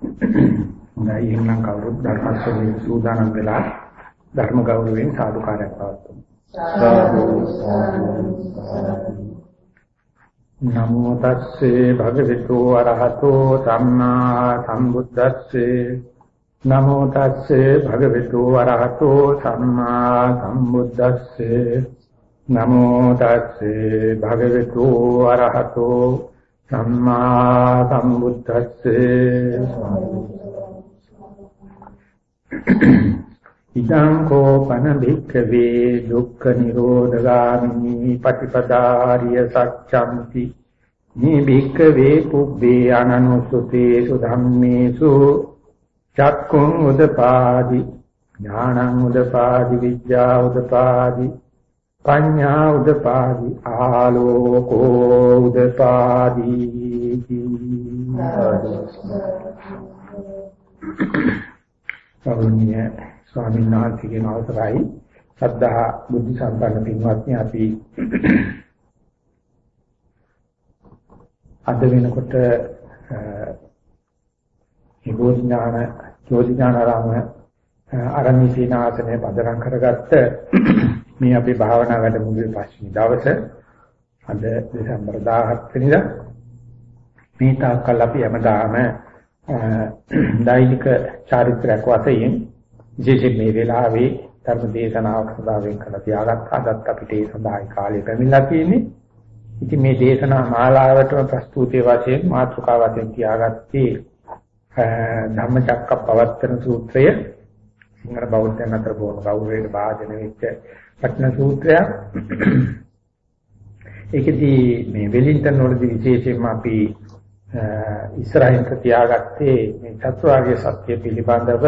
හොඳයි. එහෙනම් කවුරුත් ධර්ම ශ්‍රවණය සූදානම් වෙලා ධර්ම ගෞරවයෙන් සාදුකාරයක් පවත්වමු. සාදු නමෝ තස්සේ භගවතු අරහතෝ සම්මා සම්බුද්දස්සේ. නමෝ තස්සේ භගවතු අරහතෝ සම්මා සම්බුද්දස්සේ. නමෝ තස්සේ භගවතු අරහතෝ සම්මා සම්බුද්දස්සේ। ඉදං කෝපන භික්ඛවේ දුක්ඛ නිරෝධගාමිනී පටිපදාරිය සත්‍යන්ති මේ භික්ඛවේ පුබ්බේ අනනුසුතේසු ධම්මේසු। චක්කුං උදපාදි ඥානං උදපාදි විද්‍යා උදපාදි। පඤ්ඤා උදපාදි ආලෝකෝ උදපාදි. කරුණිය ස්වාමීන් වහන්සේගේ අවසරයි. සද්ධා බුද්ධ සම්පන්න පින්වත්නි අපි අද වෙනකොට හිබෝ ඥාන ජෝති ඥානාරාම අරණී සීනාසනේ පදරම් කරගත්ත මේ අපේ භාවනා වැඩමුළුවේ පස්වෙනි දවසේ අද දෙසැම්බර් 17 වෙනිදා මේ තාක්කල් අපි හැමදාම දෛනික චාරිත්‍රාක් වශයෙන් විශේෂයෙන් මේ වෙලාවේ ධර්ම දේශනාවක් සඳහා කළ තියාගත් අදත් අපිට ඒ සඳහායි කාලය පැමිණලා තියෙන්නේ. ඉතින් මේ දේශනා මාලාවටම ප්‍රස්තුතිය වශයෙන් මාතෘකා වශයෙන් තියාගත්තේ ධම්මචක්කප්පවත්තන සූත්‍රය සිංහල බෞද්ධයන් අතර බොහොම ගෞරවයෙන් භාජන වෙච්ච වටිනා සූත්‍රයක්. ඒකෙදී මේ වෙලින්ටන් වලදී විශේෂයෙන්ම අපි ඉස්රායිල් තියාගත්තේ මේ චතුරාර්ය සත්‍ය පිළිබඳව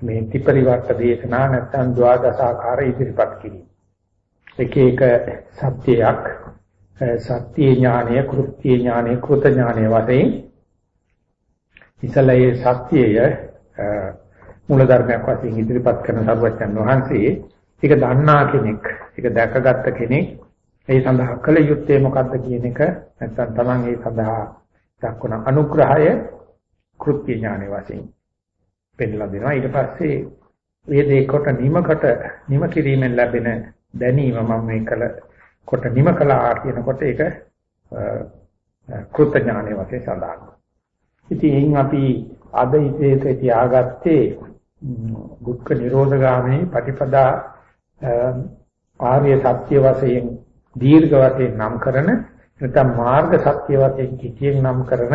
මේ ත්‍රිපරිවර්ත දේශනා නැත්නම් ද්වාදශාකාර ඉදිරිපත් කිරීම. එක එක සත්‍යයක් සත්‍ය ඥානය, කෘත්‍ය ඥානය, කෘත ඥානය වශයෙන් ඉසලයේ සත්‍යය මූල ධර්මයක් වශයෙන් ඉදිරිපත් කරන සර්වඥන් වහන්සේ ඒක දන්නා කෙනෙක්, ඒක දැකගත්ත කෙනෙක් ඒ සඳහා කළ යුත්තේ මොකක්ද කියන එක නැත්නම් Taman ඒ සඳහා දක්වන අනුග්‍රහය කෘත්‍ය ඥානෙ වශයෙන් පෙන්නලා දෙනවා. ඊට පස්සේ මේ දෙකට නිමකට නිම කිරීමෙන් ලැබෙන දැනීම මම මේ කළ කොට නිම කළා කියනකොට ඒක කෘත්‍ය ඥානෙ වශයෙන් සඳහන්. ඉතින් එයින් අපි අද ඉතේ තියාගත්තේ දුක්ඛ නිරෝධගාමී ප්‍රතිපදා ආර්ය සත්‍ය වශයෙන් දීර්ඝ වශයෙන් නම් කරන නැත්නම් මාර්ග සත්‍ය වශයෙන් කිතියෙන් නම් කරන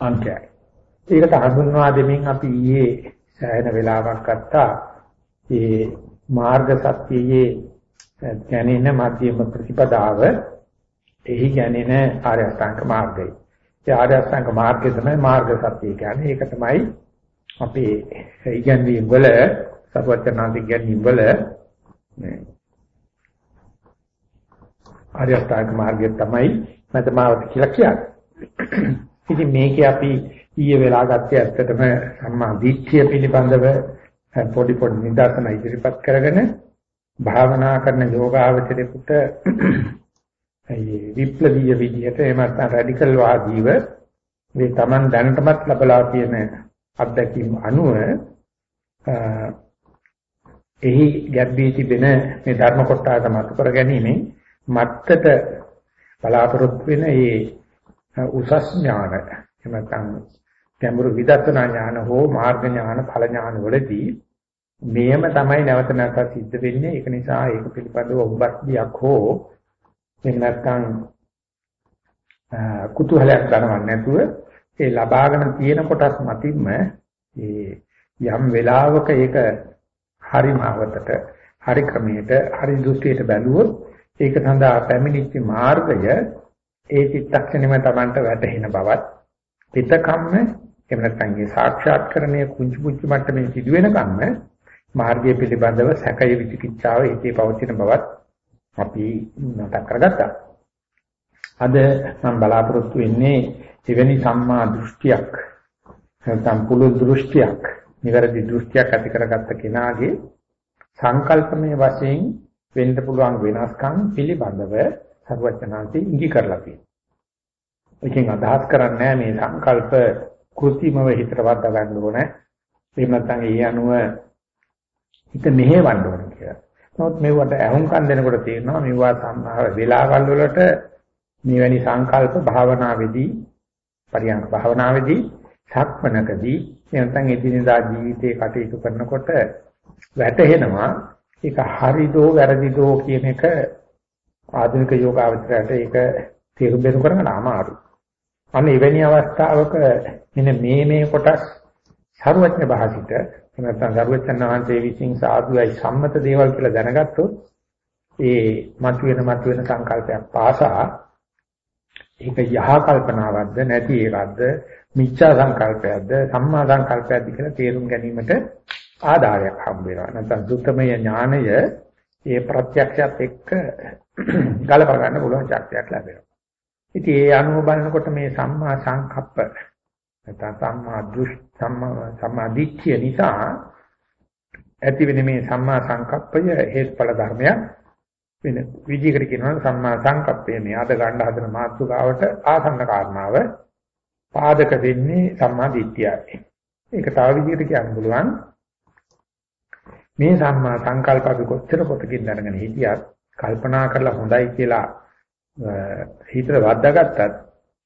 අංකයයි. ඒකට හඳුන්වා දෙමින් අපි ඊයේ සෑහෙන වෙලාවක් ගත්තා. මේ මාර්ග සත්‍යයේ ගැනෙන මධ්‍යම ප්‍රතිපදාව එහි ගැනෙන ආර්ය අෂ්ටාංග මාර්ගය. ඒ ආර්ය අෂ්ටාංග මාර්ගය තමයි මාර්ග සත්‍ය කියන්නේ. ඒක තමයි අපේ ඉගැන්වීම් වල සර්වඥාන්ති ඉගැන්වීම් වල මේ ආර්ය අෂ්ටාංග මාර්ගය තමයි මතමාවත කියලා කියන්නේ. ඉතින් මේකේ අපි ඊයේ වෙලා ගත්තේ ඇත්තටම සම්මා දිට්ඨිය පිළිබඳව පොඩි පොඩි නිදර්ශන ඉදිරිපත් කරගෙන භාවනා කරන යෝගාවචරේකට ඒ විප්ලවීය විදිහට එහෙම නැත්නම් රැඩිකල් වාදීව මේ Taman දැනටමත් ලබලා තියෙන අත්දැකීම් අනුව එහි ගැබ්බී තිබෙන මේ ධර්ම කොටස මත කර ගැනීම මත්තට බලාපොරොත්තු වෙන ඒ උසස් ඥාන එහෙම නැත්නම් ගැඹුරු විදර්ශනා ඥාන හෝ මාර්ග ඥාන ඵල ඥාන වලදී මේම තමයි නැවත නැවත සිද්ධ වෙන්නේ. ඒක නිසා ඒක පිළිබඳව ඔබත්දියක් හෝ එහෙම නැත්නම් කුතුහලයක් ගන්නව නැතුව ඒ ලබාගෙන තියෙන කොටස් මතින්ම ඒ යම් වෙලාවක ඒක හරි මාවතට හරි ක්‍රමයට හරි දෘෂ්ටියට බැලුවොත් ඒක සඳහා පැමිණිච්ච මාර්ගය ඒ චිත්තක්ෂණයම Tamanට වැටහෙන බවත් පිටකම්ම එහෙම නැත්නම් ඒ සාක්ෂාත්කරණය කුංචු කුංචු මට්ටමේ සිදුවෙන කම්ම මාර්ගය පිළිබඳව සැකය විචිකිච්ඡාව ඒකේ පවතින බවත් අපි මතක් කරගත්තා. අද මම බලාපොරොත්තු වෙන්නේ එවැනි සම්මා දෘෂ්ටියක් නැත්නම් පුළු දෘෂ්ටියක් නිවැරදි දෘෂ්ටියක් ඇති කරගත්ත කෙනාගේ සංකල්පමය වශයෙන් වෙන්න පුළුවන් වෙනස්කම් පිළිබඳව සර්වඥාන්ති ඉඟි කරලා තියෙනවා. එකෙන් අදහස් කරන්නේ මේ සංකල්ප කෘතිමව හිතට වද්දා ගන්න ඕනේ. එහෙම නැත්නම් ඒ අනුව හිත මෙහෙවන්න ඕනේ කියලා. නමුත් මේවට අහුම්කම් දෙනකොට තේරෙනවා මේවා සම්මාර වෙලාවල් වලට මෙවැනි සංකල්ප භාවනාවේදී පරියන්ක භාවනාවේදී සක්මනකදී නැත්නම් එදිනෙදා ජීවිතේ කටයුතු කරනකොට වැටහෙනවා ඒක හරිදෝ වැරදිදෝ කියන එක ආධුනික යෝගාවචරයට ඒක තේරුම් බෙදු කරගන්න අමාරුයි. අන්න එවැනි අවස්ථාවක මෙන්න මේ මේ කොටස් සර්වඥ භාසිත නැත්නම් සර්වඥ වහන්සේ විසින් සාධුයි සම්මත දේවල් කියලා දැනගත්තොත් ඒ මතුවෙන මතුවෙන සංකල්පයක් පාසා ඒක යහ කල්පනාවක්ද නැති එකක්ද මිච්ඡා සංකල්පයක්ද සම්මා සංකල්පයක්ද කියලා තේරුම් ගැනීමට ආධාරයක් හම්බ වෙනවා. නැත්නම් සුත්තමය ඥානය ඒ ප්‍රත්‍යක්ෂයත් එක්ක ගලප ගන්න පුළුවන් ශක්තියක් ලැබෙනවා. ඉතින් ඒ අනුව බලනකොට මේ සම්මා සංකප්ප නැත්නම් සම්මා දෘෂ්ටි සම්මා සම්මා දිට්ඨිය නිසා ඇතිවෙන මේ සම්මා සංකප්පය හේතුඵල ධර්මයක් වෙන විදිහකට කියනවා සම්මා සංකප්පය මේ අද ගන්න හදන මාතෘකාවට ආසන්න කාරණාව පාදක වෙන්නේ සම්මා දිට්ඨියයි. ඒක තව විදිහකට කියන්න පුළුවන් මේ සම්මා සංකල්ප අපි කොච්චර පොතකින් දැනගෙන හිටියත් කල්පනා කරලා හොඳයි කියලා හිතට වද්දාගත්තත්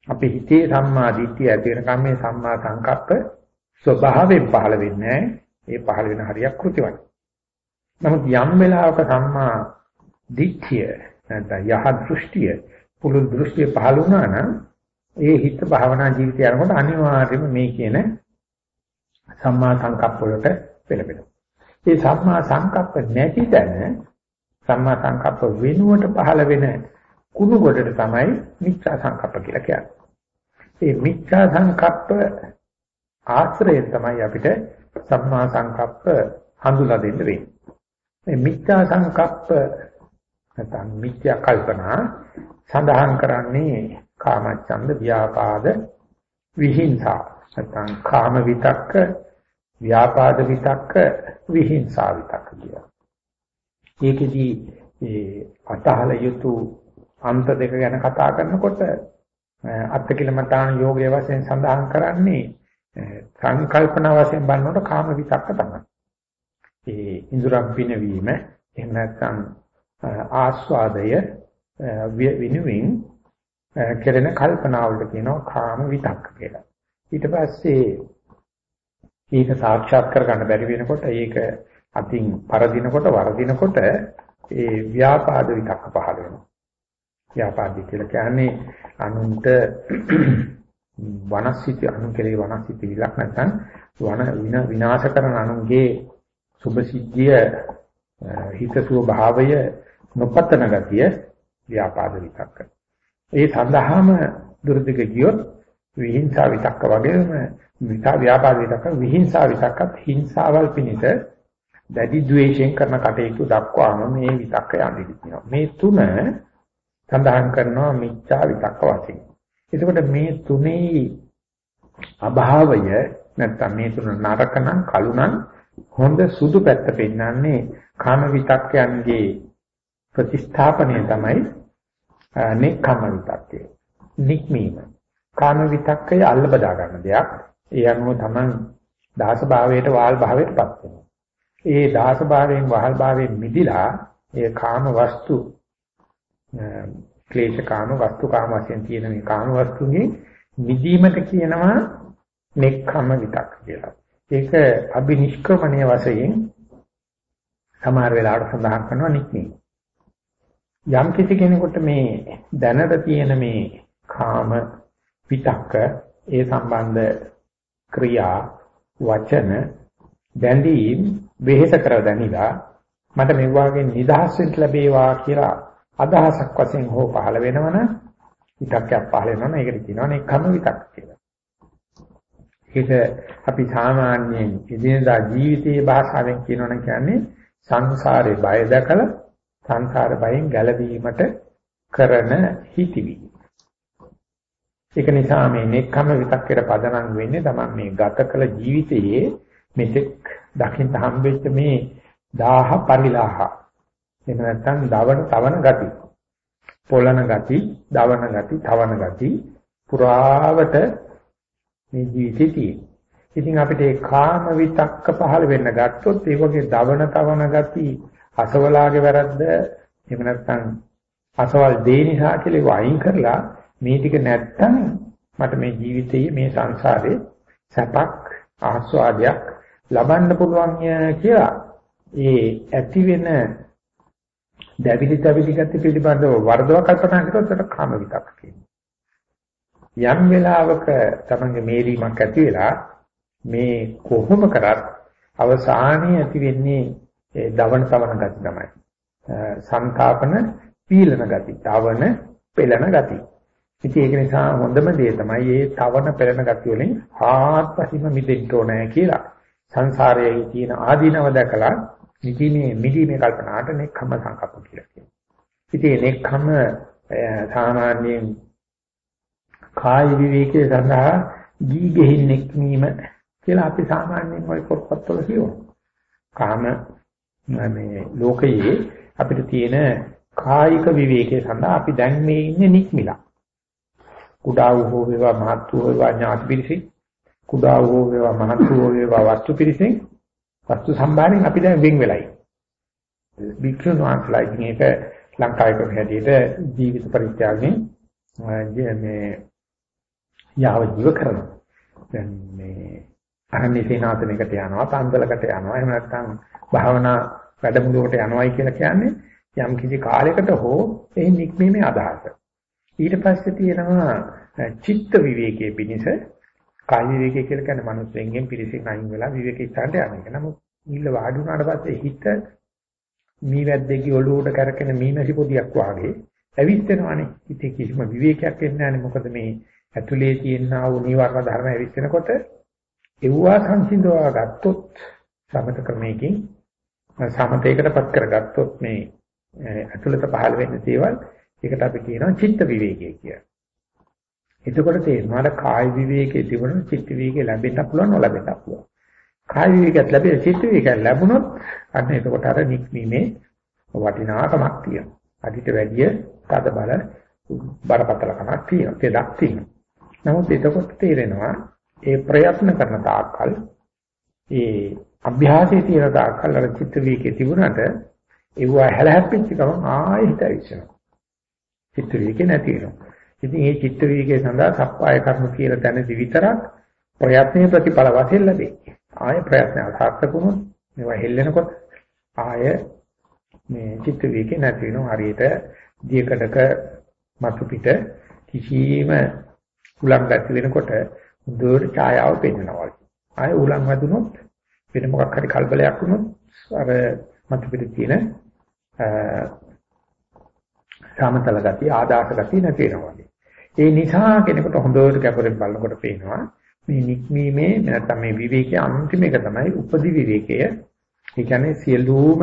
අපි හිතේ සම්මා දිට්ඨිය ඇති වෙනකම් මේ සම්මා සංකප්ප ස්වභාවයෙන් පහළ වෙන්නේ ඒ පහළ වෙන හරියක් කෘතිවත්. නමුත් යම් වෙලාවක සම්මා දිට්ඨිය නැත්නම් යහ දෘෂ්ටිය පුළුල් දෘෂ්ටිය පහළ වුණා නම් ඒ හිත භාවනා ජීවිතය යනකොට අනිවාර්යයෙන්ම මේ කියන සම්මා සංකප්ප වලට පෙළඹෙනවා. ඒ සම්මා සංකප්ප නැති තැන සම්මා සංකප්ප වෙනුවට පහළ වෙන කුණු කොටට තමයි මිච්ඡා සංකප්ප කියලා කියන්නේ. මේ මිච්ඡා සංකප්ප ආශ්‍රයෙන් තමයි අපිට සම්මා සංකප්ප හඳුලා දෙන්න වෙන්නේ. මේ මිච්ඡා සංකප්ප නැත්නම් මිත්‍යා කල්පනා සඳහන් කරන්නේ කාමච්ඡන්ද ව්‍යාපාද විහිංසා නැත්නම් කාම විතක්ක ව්‍යාපාද විතක්ක විහිංසා විතක්ක කියලා. ඒකෙදී ඒ අතහල යුතු අන්ත දෙක ගැන කතා කරනකොට අත්කිලමතාන යෝගයේ වශයෙන් සඳහන් කරන්නේ සංකල්පන වශයෙන් බලනකොට කාම විතක්ක තමයි. ඒ ඉඳුරම් පිනවීම එහෙම නැත්නම් ආස්වාදය විනුවින් කෙරෙන කල්පනාවලට කියනවා කාම විතක්ක කියලා. ඊට පස්සේ ඒක සාක්ෂාත් කරගන්න බැරි වෙනකොට ඒක අතින් පරදිනකොට වරදිනකොට ඒ ව්‍යාපාද විතක්ක පහළ වෙනවා. ව්‍යාපාදි කියලා කියන්නේ අනුන්ට වනස්සිත අනුන් කෙරේ වනස්සිත විලක් නැත්නම් වන විනාශ කරන අනුන්ගේ සුභසිද්ධිය හිතසුව භාවය නොපතන ගතිය ව්‍යාපාද විතක්ක. ඒ සඳහාම දුර්ධික ගියොත් විහිංසා විතක්ක වගේම විතා ව්‍යාපාද විතක්ක විහිංසා විතක්කත් හිංසාවල් පිණිස දැඩි ද්වේෂයෙන් කරන කටයුතු දක්වාම මේ විතක්ක යන්නේ මේ තුන සඳහන් කරනවා මිච්ඡා විතක්ක වශයෙන්. එතකොට මේ තුනේ අභාවය නැත්නම් මේ තුන නරක නම් කළු නම් හොඳ සුදු පැත්ත පෙන්වන්නේ කාම විතක්කයන්ගේ ප්‍රතිස්ථාපනය තමයි නෙක්ඛම් විතක්කය. නික්මීම. කාම විතක්කය අල්ල බදා ගන්න දෙයක්. ඒ අනුව තමයි දාස භාවයට වාල් භාවයටපත් වෙනවා. ඒ දාස භාවයෙන් වහල් භාවයෙන් මිදිලා ඒ කාම වස්තු ක්ලේශ කාම වස්තු කාම වශයෙන් තියෙන මේ කාම වස්තුන්ගේ මිදීමට කියනවා නෙක්ඛම විතක් කියලා. ඒක අබිනිෂ්ක්‍රමණය වශයෙන් සමහර වෙලාවට සඳහන් කරනවා නික්මී. යම් කිසි කෙනෙකුට මේ දැනට තියෙන මේ කාම විතක්ක ඒ සම්බන්ධ ක්‍රියා වචන බැඳීම් වෙහෙස කර දැනිලා මට මේ වාගේ නිදහස් වෙන්න ලැබේවා කියලා අදහසක් වශයෙන් හෝ පහළ වෙනවනම් විතක්කයක් පහළ වෙනවනම් ඒකට කියනවනේ කම විතක් කියලා. ඒක අපි සාමාන්‍යයෙන් එදිනදා ජීවිතයේ භාෂාවෙන් කියනවනම් කියන්නේ සංසාරේ බය දැකලා සංසාර බයෙන් ගැලවීමට කරන හිතිවිලි. ඒක නිසා මේ නෙක්ඛම විතක්කේට පදනම් වෙන්නේ තමයි මේ ගත කළ ජීවිතයේ මෙතෙක් දකින්න හම්බෙච්ච මේ දාහ පරිලාහ එහෙම නැත්නම් දවන තවන ගති. පොළන ගති, දවන ගති, තවන ගති පුරාවට මේ ජීවිතේ තියෙන්නේ. ඉතින් අපිට ඒ කාම විතක්ක පහළ වෙන්න ගත්තොත් ඒ වගේ දවන තවන ගති අසවලාගේ වැරද්ද එහෙම නැත්නම් අසවල් දේ නිසා කියලා වයින් කරලා මේ ටික නැත්තම් මට මේ ජීවිතයේ මේ සංසාරේ සැපක් ආස්වාදයක් ලබන්න පුළුවන් කියලා ඒ ඇති වෙන දැවිලි දැවිලි ගති පිළිබඳව වර්ධව කල්පනා කරොත් ඒක කාම විතක් කියනවා. යම් වෙලාවක තමන්ගේ මේරීමක් ඇති වෙලා මේ කොහොම කරත් අවසානයේ ඇති වෙන්නේ ඒ දවන තවන ගති තමයි. සංතාපන පීලන ගති, තවන පෙළන ගති. ඉතින් ඒක නිසා හොඳම දේ තමයි මේ තවන පෙළන ගති වලින් ආත්පසින්ම මිදෙන්න ඕනේ කියලා. සංසාරයේ තියෙන ආදීනව දැකලා නිදීමේ මිදීමේ කල්පනාට නෙක්ඛම සංකප්ප කියලා කියනවා. ඉතින් නෙක්ඛම සාමාන්‍යයෙන් කාය විවේකයේ සඳහා ගී ගෙහින් නෙක්මීම කියලා අපි සාමාන්‍යයෙන් ওই පොත්පත්වල කියනවා. කාම මේ ලෝකයේ අපිට තියෙන කායික විවේකයේ සඳහා අපි දැන් මේ ඉන්නේ නික්මිලා. කුඩා වූ වේවා මහත් වූ වේවා ඥාති පිරිසින් කුඩා වූ වේවා මහත් වූ වේවා වස්තු පිරිසින් වස්තු සම්භාරයෙන් අපි දැන් වෙන් වෙලයි. වික්ෂුන් වහන්සේලා ඉතින් ඒක ලංකාවේ කරන හැටියට ජීවිත පරිත්‍යාගයෙන් මේ යාව ජීව කරනවා. දැන් මේ අරණ්‍ය සේනාසනයකට යනවා, පන්දලකට යනවා, එහෙම නැත්නම් භාවනා වැඩමුළුවකට යනවායි කියලා කියන්නේ යම් කිසි කාලයකට හෝ ඒ නික්මීමේ අදහස. ඊට පස්සේ තියෙනවා චිත්ත විවේකයේ පිනිස කාය විවේකයේ කියලා කියන්නේ මනුස්සයෙන්ගෙන් පිරිසින් අයින් වෙලා විවේකී ස්ථානට යන එක. නමුත් නිල්ල වාඩි වුණාට පස්සේ හිත මී වැද්දේගේ ඔළුවට කරකෙන මීමැසි පොදියක් වාගේ ඇවිස්සෙනවානේ. හිතේ කිසිම විවේකයක් එන්නේ නැහැ. මොකද මේ ඇතුලේ තියෙනා වූ නීවරණ ධර්ම ඇවිස්සෙනකොට එව්වා සංසිඳවා ගත්තොත් සමත ක්‍රමයකින් සමතේකටපත් කරගත්තොත් මේ ඇතුළත පහළ වෙන්න දේවල් ඒකට අපි කියනවා චිත්ත විවේකය කියලා. එතකොට තේරෙනවා අර කාය විවේකයේ තිබුණ චිත්ත විවේකේ ලැබෙන්න පුළුවන් නොලැබෙන්න පුළුවන්. කාය විවේකයක් ලැබෙන චිත්ත විවේකයක් ලැබුණොත් අන්න එතකොට අර නික්මීමේ වටිනාකමක් තියෙනවා. අදිට වැඩිය තද බල බරපතලකමක් තියෙනවා. තෙදක් තියෙනවා. නමුත් එතකොට තේරෙනවා ඒ ප්‍රයත්න කරන තාක්කල් ඒ අභ්‍යාසයේ තියෙන තාක්කල් අර චිත්ත විවේකයේ තිබුණාට ඒවා හැලහැප්පිච්ච ගමන් ආයෙ හිත ඇවිස්සෙනවා. චිත්ත විවේකේ නැති වෙනවා. ඉතින් මේ චිත්ත විවේකයේ සඳහා සප්පාය කර්ම කියලා දැනදි විතරක් ප්‍රයත්නයේ ප්‍රතිඵල වශයෙන් ලැබේ. ආය ප්‍රයත්න අසාර්ථක වුණොත් මේවා හෙල්ලෙනකොට ආය මේ චිත්ත විවේකේ නැති වෙනවා. හරියට දියකඩක මතු පිට කිසිම උලන් ගැති වෙනකොට දුර ඡායාව පෙන්වනවා. ආය උලන් වැදුනොත් වෙන මොකක් හරි කල්බලයක් වුණොත් අර මතු පිට තියෙන සාමතල ගතිය ආදාස ගතිය නැති වෙනවා. ඒ නිසා කෙනෙකුට හොඳට කැපරෙන් බලනකොට පේනවා මේ නික්මීමේ නැත්නම් මේ විවේකයේ අන්තිම එක තමයි උපදි විවේකය. ඒ කියන්නේ සියලුම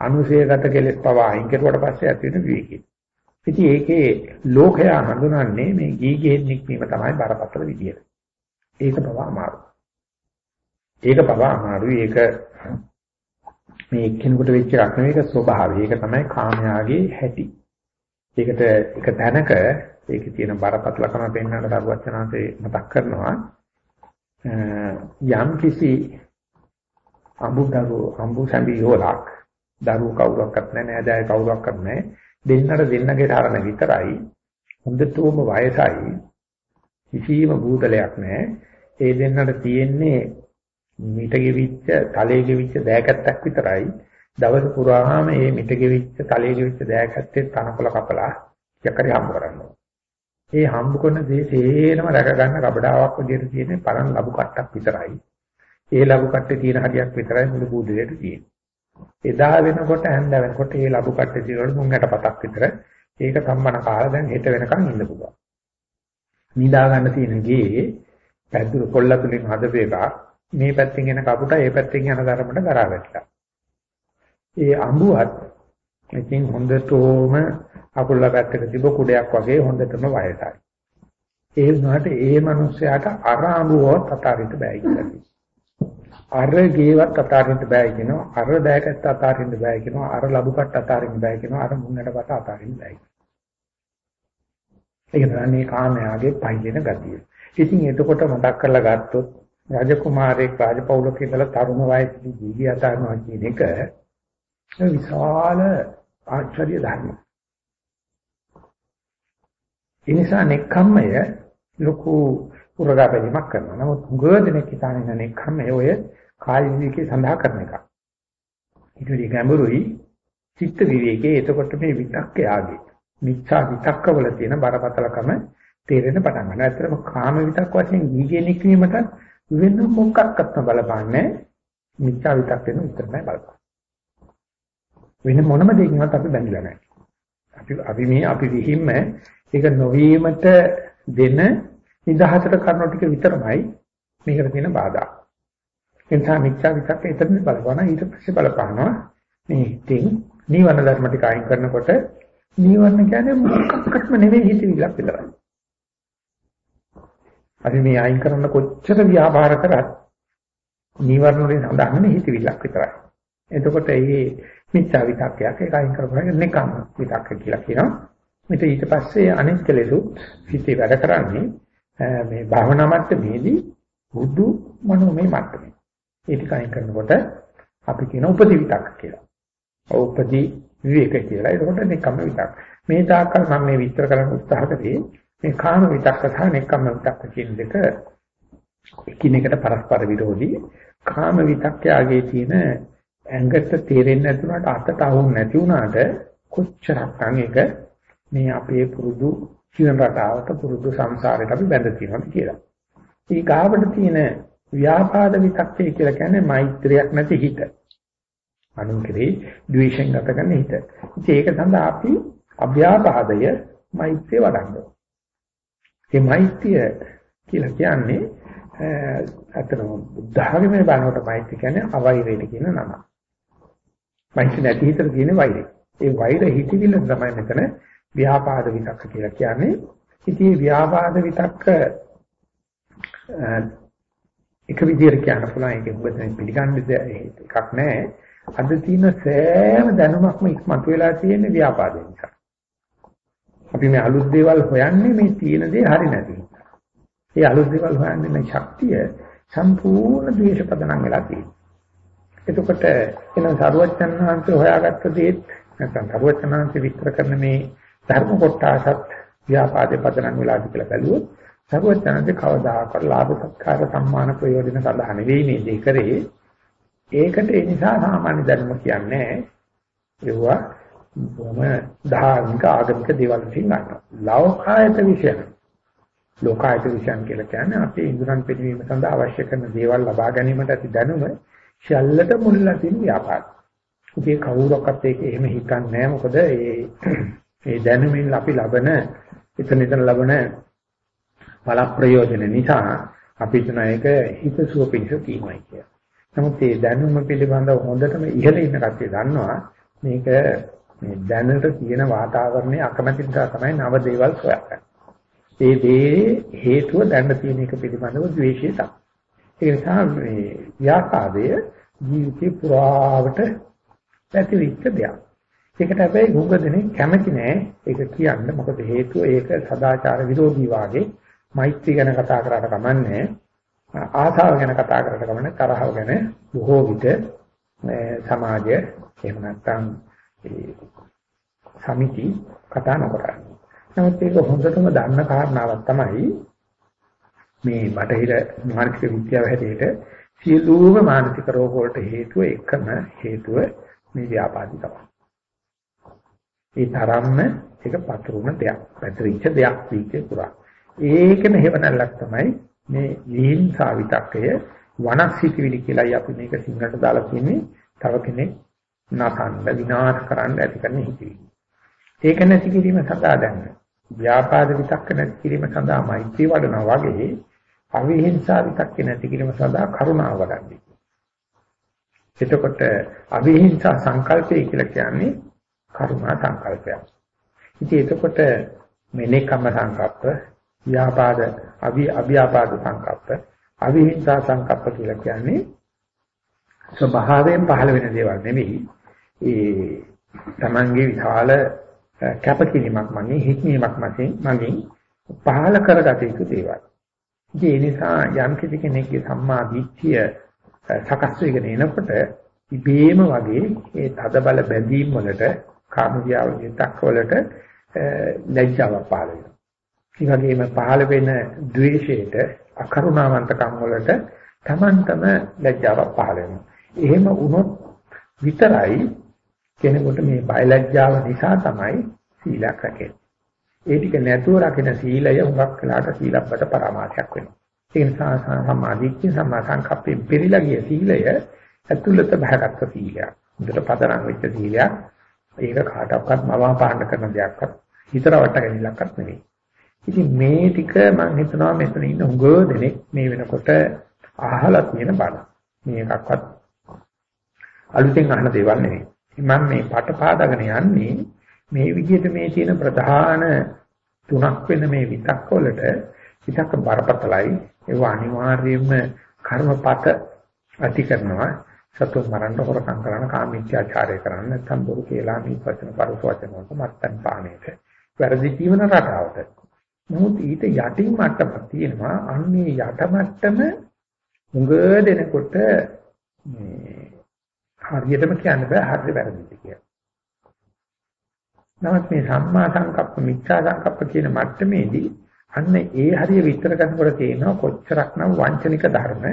අනුසයගත කෙලෙස් පවා අයින් කරුවට පස්සේ ඇති වෙන විවේකය. ඉතින් ඒකේ ලෝකයා හඳුනන්නේ මේ ගීගේ නික්මීම තමයි බරපතල විදියට. ඒක පවා අමාරු. ඒක පවා අමාරුයි. ඒක මේ කෙනෙකුට වෙච්ච එකක් නෙවෙයි ඒක ස්වභාවය. ඒක තමයි කාමයාගේ හැටි. ඒකට එක තැනක ඒකේ තියෙන බරපතලකම පෙන්වන්න දරුවචනාංශේ මතක් කරනවා යම් කිසි අඹුදරු අඹු සම්බි යෝලක් දරු කවුරක්වත් නැහැ නෑදෑය කවුරක්වත් නැහැ දෙන්නට දෙන්නගේ තරණ විතරයි හොඳටම වයසයි කිසිම භූතලයක් නැහැ ඒ දෙන්නට තියෙන්නේ මිට ගෙවිච්ච තලයේ ගෙවිච්ච දෑකැත්තක් විතරයි දවස පුරාම මේ මිට ගෙවිච්ච තලයේ ගෙවිච්ච දෑකැත්තේ තනකොළ කපලා යකරි හම්බ කරනවා ඒ හම්බ කරන දේ තේරම රැක ගන්න කබඩාවක් විදිහට තියෙන පරණ ලබු කට්ටක් විතරයි. ඒ ලබු කට්ටේ තියෙන හරියක් විතරයි මුළු බුදුරේට තියෙන්නේ. එදා වෙනකොට හැන්ද වෙනකොට ඒ ලබු කට්ටේ තියෙන මුංගට පතක් විතර ඒක සම්මන කාලා දැන් හෙට වෙනකන් ඉන්න පුළුවන්. නිදා ගන්න තියෙන ගේ පැදුරු කොල්ලතුලින් හදපු එක මේ පැත්තෙන් එන කපුට ඒ පැත්තෙන් යන ධර්මයට කරා වැටලා. ඒ අඹුවත් ඉතින් හොඳටම අකුල්ල පැත්තක තිබ කුඩයක් වගේ හොඳටම වයසයි. ඒ වුණාට ඒ මිනිස්යාට අරාඹුවත් අතාරින්න බෑ කියලා. අර ගේවත් අතාරින්න බෑ කියනවා. අර බෑකත් අතාරින්න බෑ කියනවා. අර ලබුකට අතාරින්න බෑ කියනවා. අර මුන්නටපත අතාරින්න බෑ. ඒක තමයි කාමයාගේ පයින් ගතිය. ඉතින් එතකොට මතක් කරලා ගත්තොත් රාජකුමාරයෙක් රාජපෞලක ඉඳලා තරුණ වයසේදී ජීවිතය ගන්නවා කියන එක විශාල ආශ්චර්ය ධර්මයක්. ඒ නිසා නෙක්ඛම්මය ලොකු උරගා බැලීමක් කරනවා. නමුත් ගොඩනෙක් හිතාගෙන නෙක්ඛම්මය ඔය කාය විවිකේ සඳහා කරන එක. ඊට වඩා ගැඹුරුයි චිත්ත විවේකයේ එතකොට මේ විතක්කයාගේ මිච්ඡා විතක්කවල තියෙන බරපතලකම තේරෙන්න පටන් ගන්නවා. ඇත්තටම කාම විතක් වශයෙන් ගීගේ නික්වීමට වෙන මොකක්වත් බලපන්නේ මිච්ඡා විතක් වෙන විතරයි බලපන්නේ. වෙන මොනම දෙයකින්වත් අපි බැඳිලා නැහැ. අපි අපි මේ අපි විහිම්ම ඒක නොවීමට දෙන නිදහසට කරන ටික විතරමයි මේකට තියෙන බාධා. ඒ නිසා මිච්ඡා විතක් එතන බලපනවා ඊට පස්සේ බලපානවා මේ හිතින් නීවරණ ධර්ම ටික අයින් කරනකොට නීවරණ කියන්නේ මොකක්වත්ම නෙවෙයි හිතවිල්ලක් විතරයි. අපි මේ අයින් කරන කොච්චර ව්‍යාපාර කරත් නීවරණ වලින් සඳහන් හිතවිල්ලක් විතරයි. එතකොට මේ මිච්ඡා විතක්කයක් ඒක අයින් කරපුවාම නිකම් විතක්ක කියලා කියනවා. ඊට ඊට පස්සේ අනිත් කෙලෙසුත් හිතේ වැඩ කරන්නේ මේ භාවනා මට්ටමේදී බුදු මනෝමය මට්ටමේ. ඒ ටික අයින් කරනකොට අපි කියන උපදි විතක්ක කියලා. උපදි විවේක කියලා. ඒකට නිකම්ම විතක්. මේ තාක්කල් මම මේ විස්තර කරන්න උත්සාහ කරේ මේ කාම විතක්ක සහ නිකම්ම විතක්ක කියන දෙක එකිනෙකට පරස්පර විරෝධී. කාම විතක්කයාගේ තියෙන ඇඟට තේරෙන්නේ නැතුණාට අතට අහුන්නේ නැති වුණාට කොච්චරක් ඒක මේ අපේ පුරුදු ජීවන රටාවට පුරුදු සංසාරයට අපි බැඳ තියෙනවා කියලා. ඒ ගාවට තියෙන ව්‍යාපාද විතක්කේ කියලා කියන්නේ මෛත්‍රියක් නැති හිත. අනුන් කෙරේ ද්වේෂයෙන් ගත කරන හිත. ඉතින් ඒක සඳහා අපි අභ්‍යාපාදය මෛත්‍රිය වඩන්න ඒ මෛත්‍රිය කියලා කියන්නේ අතනම බුද්ධාගමේ බලනකොට මෛත්‍රිය කියන්නේ අවෛරයට කියන නම. මෛත්‍රිය නැති හිතට තියෙන වෛරය. ඒ වෛර හිතවිල්ල තමයි මෙතන ව්‍යාපාද විතක්ක කියලා කියන්නේ. ඉතින් ව්‍යාපාද විතක්ක එක විදිහට කියන්න පුළුවන් ඒක උඹට පිළිගන්න එකක් නැහැ. අද තියෙන සෑම දැනුමක්ම ඉක්මතු වෙලා තියෙන ව්‍යාපාදේ නිසා. අපි මේ අලුත් දේවල් හොයන්නේ මේ තියෙන දේ හරි නැති නිසා. ඒ අලුත් දේවල් හොයන්නේ මේ ශක්තිය සම්පූර්ණ ද්වේෂපදනම් වෙලා තියෙනවා. එතකොට එන සරුවච්චන් වහන්සේ හොයාගත්ත දේත් නැත්නම් සරුවච්චන් වහන්සේ විස්තර කරන මේ ධර්ම කොටසත් ව්‍යාපාදේ පදනම් වෙලාද කියලා බැලුවොත් සරුවච්චන්ගේ කවදාකවත් ලාභ සත්කාර සම්මාන ප්‍රයෝජන සඳහා නෙවෙයි මේ දේ කරේ ඒකට ඒ නිසා සාමාන්‍ය ධර්ම කියන්නේ ඒවා බොහොම ධාර්මික ආගමික දේවල් වලින් ගන්නවා. ලෞකායත විෂයන්. ලෝකායත විෂයන් කියලා කියන්නේ අපේ ඉන්ද්‍රයන් පිළිවීම සඳහා අවශ්‍ය කරන දේවල් ලබා ගැනීමට ඇති දැනුම ශල්ලට මුල්ලා තියෙන ව්‍යාපාර. ඉතින් කවුරක්වත් ඒක එහෙම හිතන්නේ නැහැ. මොකද ඒ ඒ දැනුමින් අපි ලබන එතන එතන ලබන බල ප්‍රයෝජන නිසා අපි හිතන එක හිතසුව පිණිස තියෙනවා කියලා. නමුත් මේ දැනුම පිළිබඳව හොඳටම ඉහළ ඉන්න කට්ටිය දන්නවා මේක මේ දැනට තියෙන වාතාවරණයේ අකමැති නිසා තමයි නව දේවල් හොයන්නේ. ඒ දේ හේතුව දැන තියෙන එක පිළිබඳව ද්වේෂය තමයි. ඒ නිසා මේ ව්‍යාපාදය ජීවිතේ පුරාවට පැතිරිච්ච දෙයක්. ඒකට හැබැයි ගුග දෙනේ කැමති නෑ ඒක කියන්න. මොකද හේතුව ඒක සදාචාර විරෝධී වාගේ මෛත්‍රී ගැන කතා කරාට කමන්නේ ආසාව ගැන කතා කරලා ගමන තරහව ගැන බොහෝ විට සමාජය එහෙම නැත්නම් සමිති කතා නොකරන්නේ. නමුත් ඒක හොඳටම දන්න කාරණාවක් තමයි මේ බටහිර මානසික විද්‍යාව හැටියට සියලුම මානසික රෝග වලට හේතුව එකම හේතුව මේ ව්‍යාපාදී තමයි. ඒ තරම්ම ඒක පතුරුන දෙයක්, පැතිරිච්ච දෙයක් වීකේ පුරා. ඒකම හේවණල්ලක් තමයි මේ විහිංසා විතක්කය වනස්සිතවිලි කියලායි අපි මේක සිංහලට දාලා තියෙන්නේ තව කෙනෙක් නසන්න විනාශ කරන්න ඇති කරන හිතවිලි. ඒක නැති කිරීම සඳහා දැන් ව්‍යාපාද විතක්ක නැති කිරීම සඳහා මෛත්‍රී වඩනවා වගේ අවිහිංසා විතක්ක නැති කිරීම සඳහා කරුණාව වඩන්නේ. එතකොට අවිහිංසා සංකල්පය කියලා කියන්නේ කරුණා සංකල්පයක්. ඉතින් එතකොට මෙලෙකම සංකල්ප ව්‍යාපාද අභි අභ්‍යාපාද සංකප්ප අවිහිංසා සංකප්ප කියලා කියන්නේ ස්වභාවයෙන් පහළ වෙන දේවල් නෙවෙයි ඒ තමන්ගේ විශාල කැපකිරීමක් මගින් හික්මීමක් මගින් මගින් පහළ කරගත යුතු දේවල් ඒ නිසා යම් කිසි කෙනෙක්ගේ සම්මා දිට්ඨිය සකස් වෙගෙන එනකොට ඉබේම වගේ ඒ තද බල බැඳීම් වලට කාම විද්‍යාවක වලට ලැජ්ජාවක් පහළ වෙනවා. ඒ වගේම පහළ වෙන ද්වේෂයට අකරුණාවන්තකම් වලට Tamanටම ලැජ්ජාවක් පහළ වෙනවා. එහෙම වුණොත් විතරයි කෙනෙකුට මේ බයලජ්ජාව නිසා තමයි සීලයක් රැකෙන්නේ. ඒ ටික නැතුව රකින්න සීලය හුඟක් වෙලාට සීලබ්බත පරමාර්ථයක් වෙනවා. ඒ නිසා සම්මාදිට්ඨිය සම්මා සංකප්පේ පිළිලා ගිය සීලය ඇතුළත බහගත්ත සීලයක්. හොඳට පදනම් වෙච්ච සීලයක්. ඒක කාටවත් මවා පාණ්ඩ කරන දෙයක්වත් හිතර වට ගැනීමක්වත් නෙවෙයි. ඉතින් මේ ටික මම හිතනවා මෙතන ඉන්න උගෝ දෙනෙක් මේ වෙනකොට අහලා තියෙන බණ. මේකක්වත් අලුතෙන් අහන දේවල් නෙවෙයි. මම මේ පට පාදගෙන යන්නේ මේ විදිහට මේ තියෙන ප්‍රධාන තුනක් වෙන මේ විතක් වලට විතක් බරපතලයි ඒව අනිවාර්යයෙන්ම කර්මපත ඇති කරනවා සතු මරන්න හොරකම් කරන කාමීත්‍යාචාරය කරන්න නැත්නම් බොරු කියලා මේ වචන පරස වචන වලට මත්තන් පාණේට වැරදි ජීවන රටාවට නමුත් ඊට යටින් මට්ටමක් තියෙනවා අන්නේ යට මට්ටම උඟ දෙනකොට මේ හරියටම කියන්න බෑ හරිය වැරදිද කියලා. නමුත් මේ සම්මා සංකප්ප මිච්ඡා සංකප්ප කියන මට්ටමේදී අන්න ඒ හරිය විතර කරනකොට තේනවා කොච්චරක්නම් වංචනික ධර්ම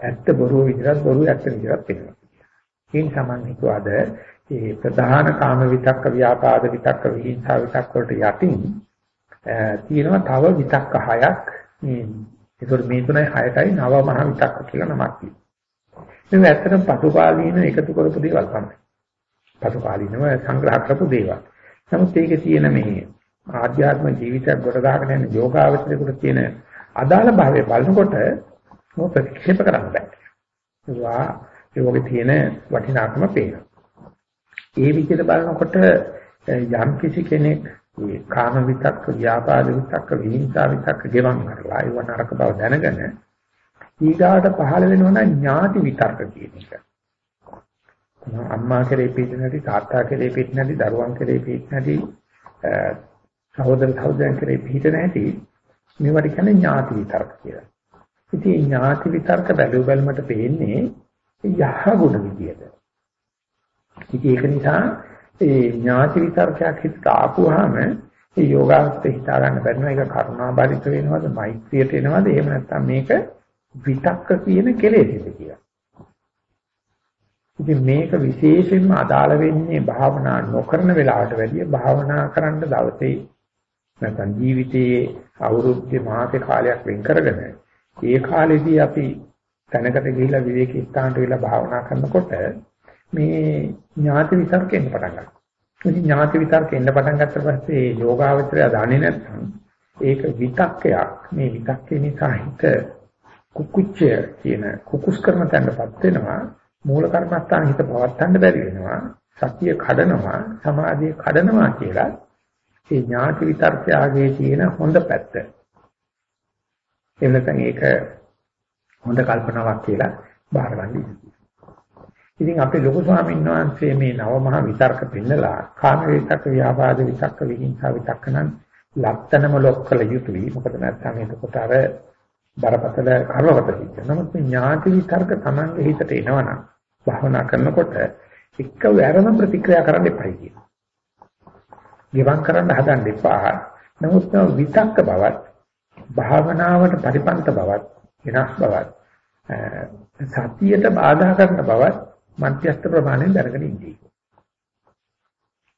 ඇත්ත බොරුව විතරක් බොරුව ඇත්ත විතරක් වෙනවා. ඒ සමන් හිතුවද මේ ප්‍රධාන කාම විතක්ක ව්‍යාපාද විතක්ක විහිංසා විතක්ක වලට යටින් තියෙනවා තව විතක්ක හයක් මේ ඒකට මේ තුනයි හයටයි නව මහ විතක්ක කියලා නමක් තියෙනවා. මේ ඇත්තටම පසුකාලීන එකතු කරපු දේවල් තමයි. පසුකාලීනව සංග්‍රහ කරපු දේවල්. නමුත් ඒකේ තියෙන මේ ආධ්‍යාත්ම ජීවිතයක් ගොඩ ගහගෙන යන යෝගාවචරයකට තියෙන අදාළ භාවය බලනකොට මොක ප්‍රතික්ෂේප කරන්න බෑ. ඒවා ඒ වගේ තියෙන වටිනාකම පේනවා. ඒ විදිහට බලනකොට යම් කිසි කෙනෙක් මේ කාම විතක්ක, ව්‍යාපාද විතක්ක, විහිංසා විතක්ක ගෙවන් කරලා ඒව නරක බව දැනගෙන ඊගාට පහළ වෙනවා නම් ඥාති විතර්ක කියන එක. අම්මා කෙරේ පිට නැති, තාත්තා කෙරේ පිට නැති, දරුවන් කෙරේ පිට නැති, සහෝදර සහෝදරයන් කෙරේ පිට නැති මේවට කියන්නේ ඥාති විතර්ක කියලා. ඉතින් ඥාති විතර්ක බැලුව බැලමට පේන්නේ යහ ගුණ විදියට. ඉතින් ඒක නිසා ඒ ඥාති විතර්කයක් හිතට ආපුවාම ඒ යෝගාවස්ත හිතා ගන්න බැරිනවා ඒක කරුණාබරිත වෙනවද? මෛත්‍රියට එනවද? එහෙම නැත්නම් මේක විතක්ක කියන කෙලෙසිද කියලා. ඉතින් මේක විශේෂයෙන්ම අදාළ වෙන්නේ භාවනා නොකරන වෙලාවට වැඩිය භාවනා කරන්න දවසේ නැත්නම් ජීවිතයේ අවුරුද්දේ මාසේ කාලයක් වෙන් කරගෙන ඒ කාලෙදී අපි තැනකට ගිහිලා විවේක ස්ථානට ගිහිලා භාවනා කරනකොට මේ ඥාති විතර්කෙන්න පටන් ගන්නවා. ඉතින් ඥාති විතර්කෙන්න පටන් ගත්තට පස්සේ යෝගාවචරය දන්නේ නැත්නම් ඒක විතක්කයක්. මේ විතක්කේ නිසා හිත කුකුච්චය කියන කුකුස් කරන තැනටපත් වෙනවා. මූල කර්මස්ථාන හිත පවත්තන්න බැරි වෙනවා. සතිය කඩනවා, සමාධිය කඩනවා කියලා ඒ ඥාති විතර්කයාගේ තියෙන හොඳ පැත්ත. එහෙම නැත්නම් ඒක හොඳ කල්පනාවක් කියලා බාර ගන්න ඉතින් අපේ ලොකු ස්වාමීන් වහන්සේ මේ නව මහ විතර්ක පෙන්නලා කාම විතක්ක ව්‍යාපාද විතක්ක විහිංසා විතක්ක නම් ලක්තනම ලොක්කල යුතුයි මොකද නැත්නම් එතකොට අර බරපතල කර්මවත සිද්ධ. නමුත් මේ ඥාති විතර්ක Tamange හිතට එනවනම් භාවනා කරනකොට එක්ක වැරම ප්‍රතික්‍රියා කරන්න එපයි කියනවා. ගිවන් කරන්න හදන්න එපා. නමුත් විතක්ක බවත් භාවනාවට පරිපන්ත බවත් වෙනස් බවත් සතියට බාධා කරන බවත් මධ්‍යස්ථ ප්‍රමාණයෙන් දැනගෙන ඉන්නේ.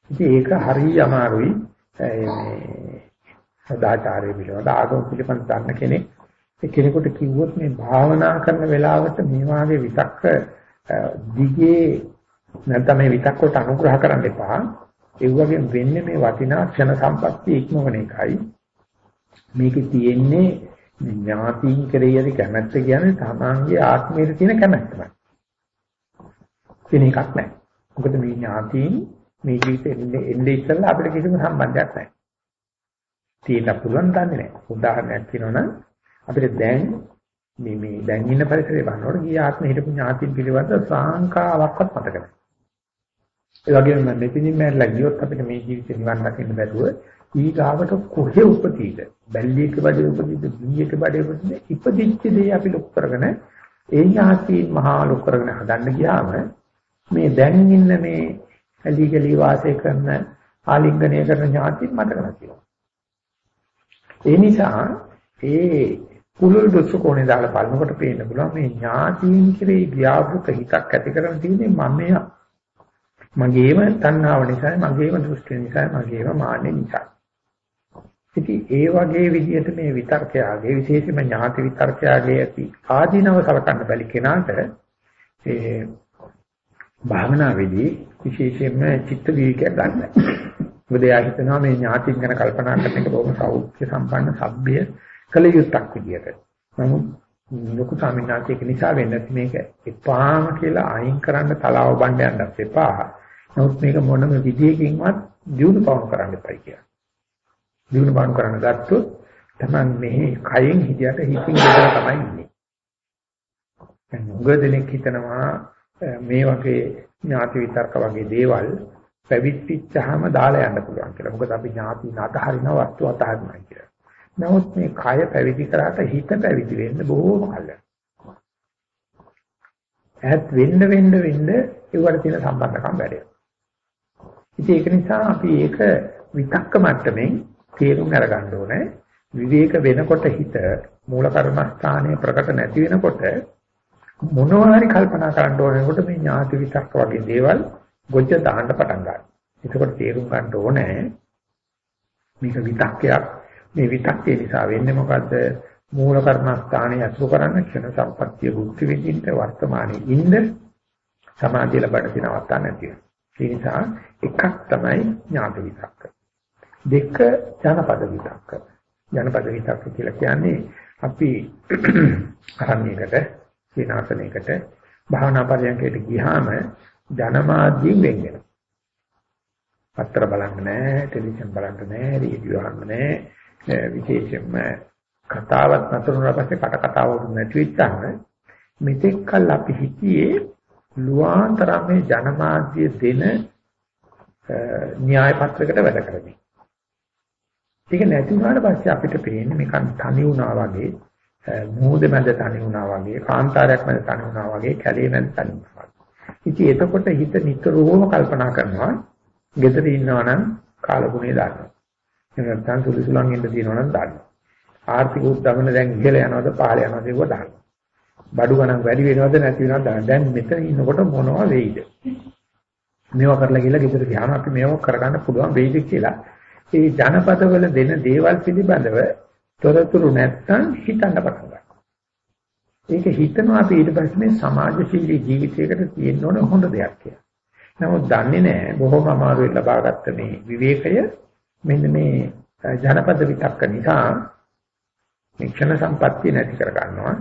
ඉතින් ඒක හරිය අමාරුයි මේ සදාචාරය පිළිබඳ ආගම පිළිබඳ දන්න කෙනෙක් ඒ කෙනෙකුට කිව්වොත් මේ භාවනා කරන වෙලාවට මේ වාගේ විතක්ක දිගේ නැත්නම් මේ විතක්ක වලට අනුග්‍රහ කරන්න එපා. ඒ වගේ වෙන්නේ මේ වටිනා ක්ෂණ සම්පත්තිය ඉක්මවන එකයි. මේකේ තියෙන්නේ ඥාතීන් කෙරෙහි කැමැත්ත කියන්නේ තමන්ගේ ආත්මයේ තියෙන කැමැත්තමයි. වෙන එකක් නැහැ. මොකද මේ ඥාතීන් මේ ජීවිතේ එන්නේ ඉස්සෙල්ලා අපිට කිසිම සම්බන්ධයක් නැහැ. තියෙන්න පුළුවන් දන්නේ නැහැ. උදාහරණයක් කියනවනම් අපිට දැන් මේ මේ දැන් ඉන්න පරිසරේ බලනකොට ගිය ආත්ම හිටපු ඥාතීන් පිළිබඳ සාංකාවක්වත් මතක නැහැ. ඒ වගේම මෙතනින් මැරලා ගියොත් අපිට මේ ජීවිතේ නිවන් දකින්න බැරුව ඊගාවට කොහෙ උපතීද? බැල්ලියක බඩේ උපතීද? බීයක බඩේ උපතීද? ඉපදිච්ච දේ අපි ලොක් කරගෙන ඒ ඥාති මහා ලොක් කරගෙන හදන්න ගියාම මේ දැන් ඉන්න මේ ඇලි ගලි වාසය කරන ආලිංගනය කරන ඥාති මතක නැතිවෙනවා. ඒ නිසා ඒ කුලල් දොස්සකෝණේ දාලා බලනකොට පේන්න පුළුවන් මේ ඥාතීන් කෙරේ ව්‍යාපෘත හිතක් ඇති කරගෙන තියෙන්නේ මමයා. මගේම තණ්හාව නිසා, මගේම දෘෂ්ටි නිසා, මගේම මාන්නේ නිසා. ඉතින් ඒ වගේ විදිහට මේ විතර්කයාගේ විශේෂයෙන්ම ඥාති විතර්කයාගේ ඇති ආධිනව සලකන්න බැරි කෙනාට ඒ භාවනාවේදී විශේෂයෙන්ම චිත්ත විවේකයක් ගන්න. මොකද එයා හිතනවා මේ ඥාතින් ගැන කල්පනා කරන එක බොහොම සෞඛ්‍ය සම්පන්න සભ્ય කළ යුත්තක් විදියට. නමුත් ලොකු සාමිනාතික නිසා වෙන්නේ මේක එපාම කියලා අයින් කරන්න තලාව බණ්ඩ යන්නත් එපා. නමුත් මේක මොනම විදියකින්වත් දියුණු පවු කරන්න එපයි කියලා. දියුණු පවු කරන්න ගත්තොත් Taman මේ කයෙන් හිතියට හිතින් දෙතර තමයි ඉන්නේ. දැන් උගදෙනෙක් හිතනවා මේ වගේ ඥාති විතර්ක වගේ දේවල් පැවිද්දිච්චාම දාලා යන්න පුළුවන් කියලා. මොකද අපි ඥාති නැතහරින වස්තු අතහරිනවා කියලා. නමුත් මේ කය පැවිදි කරාට හිත පැවිදි වෙන්න බොහෝ කල. ඈත් වෙන්න වෙන්න වෙන්න ඒවට තියෙන සම්බන්ධකම් වැඩි. ඉතින් ඒක නිසා අපි ඒක විතක්ක මට්ටමින් තේරුම් අරගන්න ඕනේ. විවේක වෙනකොට හිත මූල කර්මස්ථානයේ ප්‍රකට නැති වෙනකොට මොනවා හරි කල්පනා කරන්න ඕනකොට මේ ඥාති විතක්ක වගේ දේවල් ගොජ්ජ දාන්න පටන් ගන්නවා. ඒකකොට තේරුම් ගන්න ඕනේ මේක විතක්කයක් මේ විතක්කේ නිසා වෙන්නේ මොකද්ද? මූල කර්මස්ථානයේ අසුර කරන්න ක්ෂණ සම්පත්‍ය බුද්ධ විදින්න වර්තමානයේ ඉන්න සමාධිය ලබන්න තියෙන අවස්ථා නැති වෙනවා. ඒ නිසා එකක් තමයි ඥාති විතක්ක. දෙක ජනපද විතක්ක. ජනපද විතක්ක කියලා කියන්නේ අපි අරණ්‍යයකට, සීනාසනයකට, භාවනා පරියන්කයට ගියාම ජනමාධ්‍යයෙන් වෙන් වෙනවා. පත්‍ර බලන්න නැහැ, ටෙලිවිෂන් බලන්න නැහැ, රේඩියෝ අහන්න නැහැ, විශේෂයෙන්ම කතාවක් නතරුනට පස්සේ කට කතාවක් නැති වෙච්චාම මෙතෙක් කල් අපි හිතියේ ලුවාන්තරමේ ජනමාධ්‍ය දෙන න්‍යාය පත්‍රයකට වැඩ කරන්නේ. ඒක නැති වුණාට පස්සේ අපිට පේන්නේ මේකන් තනි වුණා වගේ මූදේ මැද තනි වුණා වගේ කාන්තාරයක් මැද තනි වුණා වගේ කැලේ මැද තනි වුණා වගේ. ඉතින් එතකොට හිත නිතරම කල්පනා කරනවා ගෙදර ඉන්නවා නම් කාලගුණේ දානවා. එහෙම නැත්නම් සුළුසුලන් ඉන්න තියෙනවා නම් දාන්න. ආර්ථික උද්දමන දැන් ඉහළ යනවද පහළ යනවද ඒක දාන්න. බඩු ගණන් වැඩි වෙනවද නැති වෙනවද දාන්න. දැන් මෙතන ඉන්නකොට මොනවා වෙයිද? මේවා කරලා ගිහලා ගෙදර ගියාම අපි මේවා කරගන්න පුළුවන් වෙයිද කියලා. ඒ ජනපදවල දෙන දේවල් පිළිබඳව තොරතුරු නැත්තම් හිතන්න පටන් ගන්නවා. ඒක හිතනවා අපි ඊට පස්සේ මේ සමාජශීලී ජීවිතයකට තියෙන්න ඕන හොඳ දෙයක් කියලා. නමුත් දන්නේ නැහැ බොහොම අමාරුවෙන් ලබාගත්ත මේ විවේකය මෙන්න මේ ජනපද විතක්ක නිසා මේ ක්ෂණ සම්පත්තිය නැති කර ගන්නවා.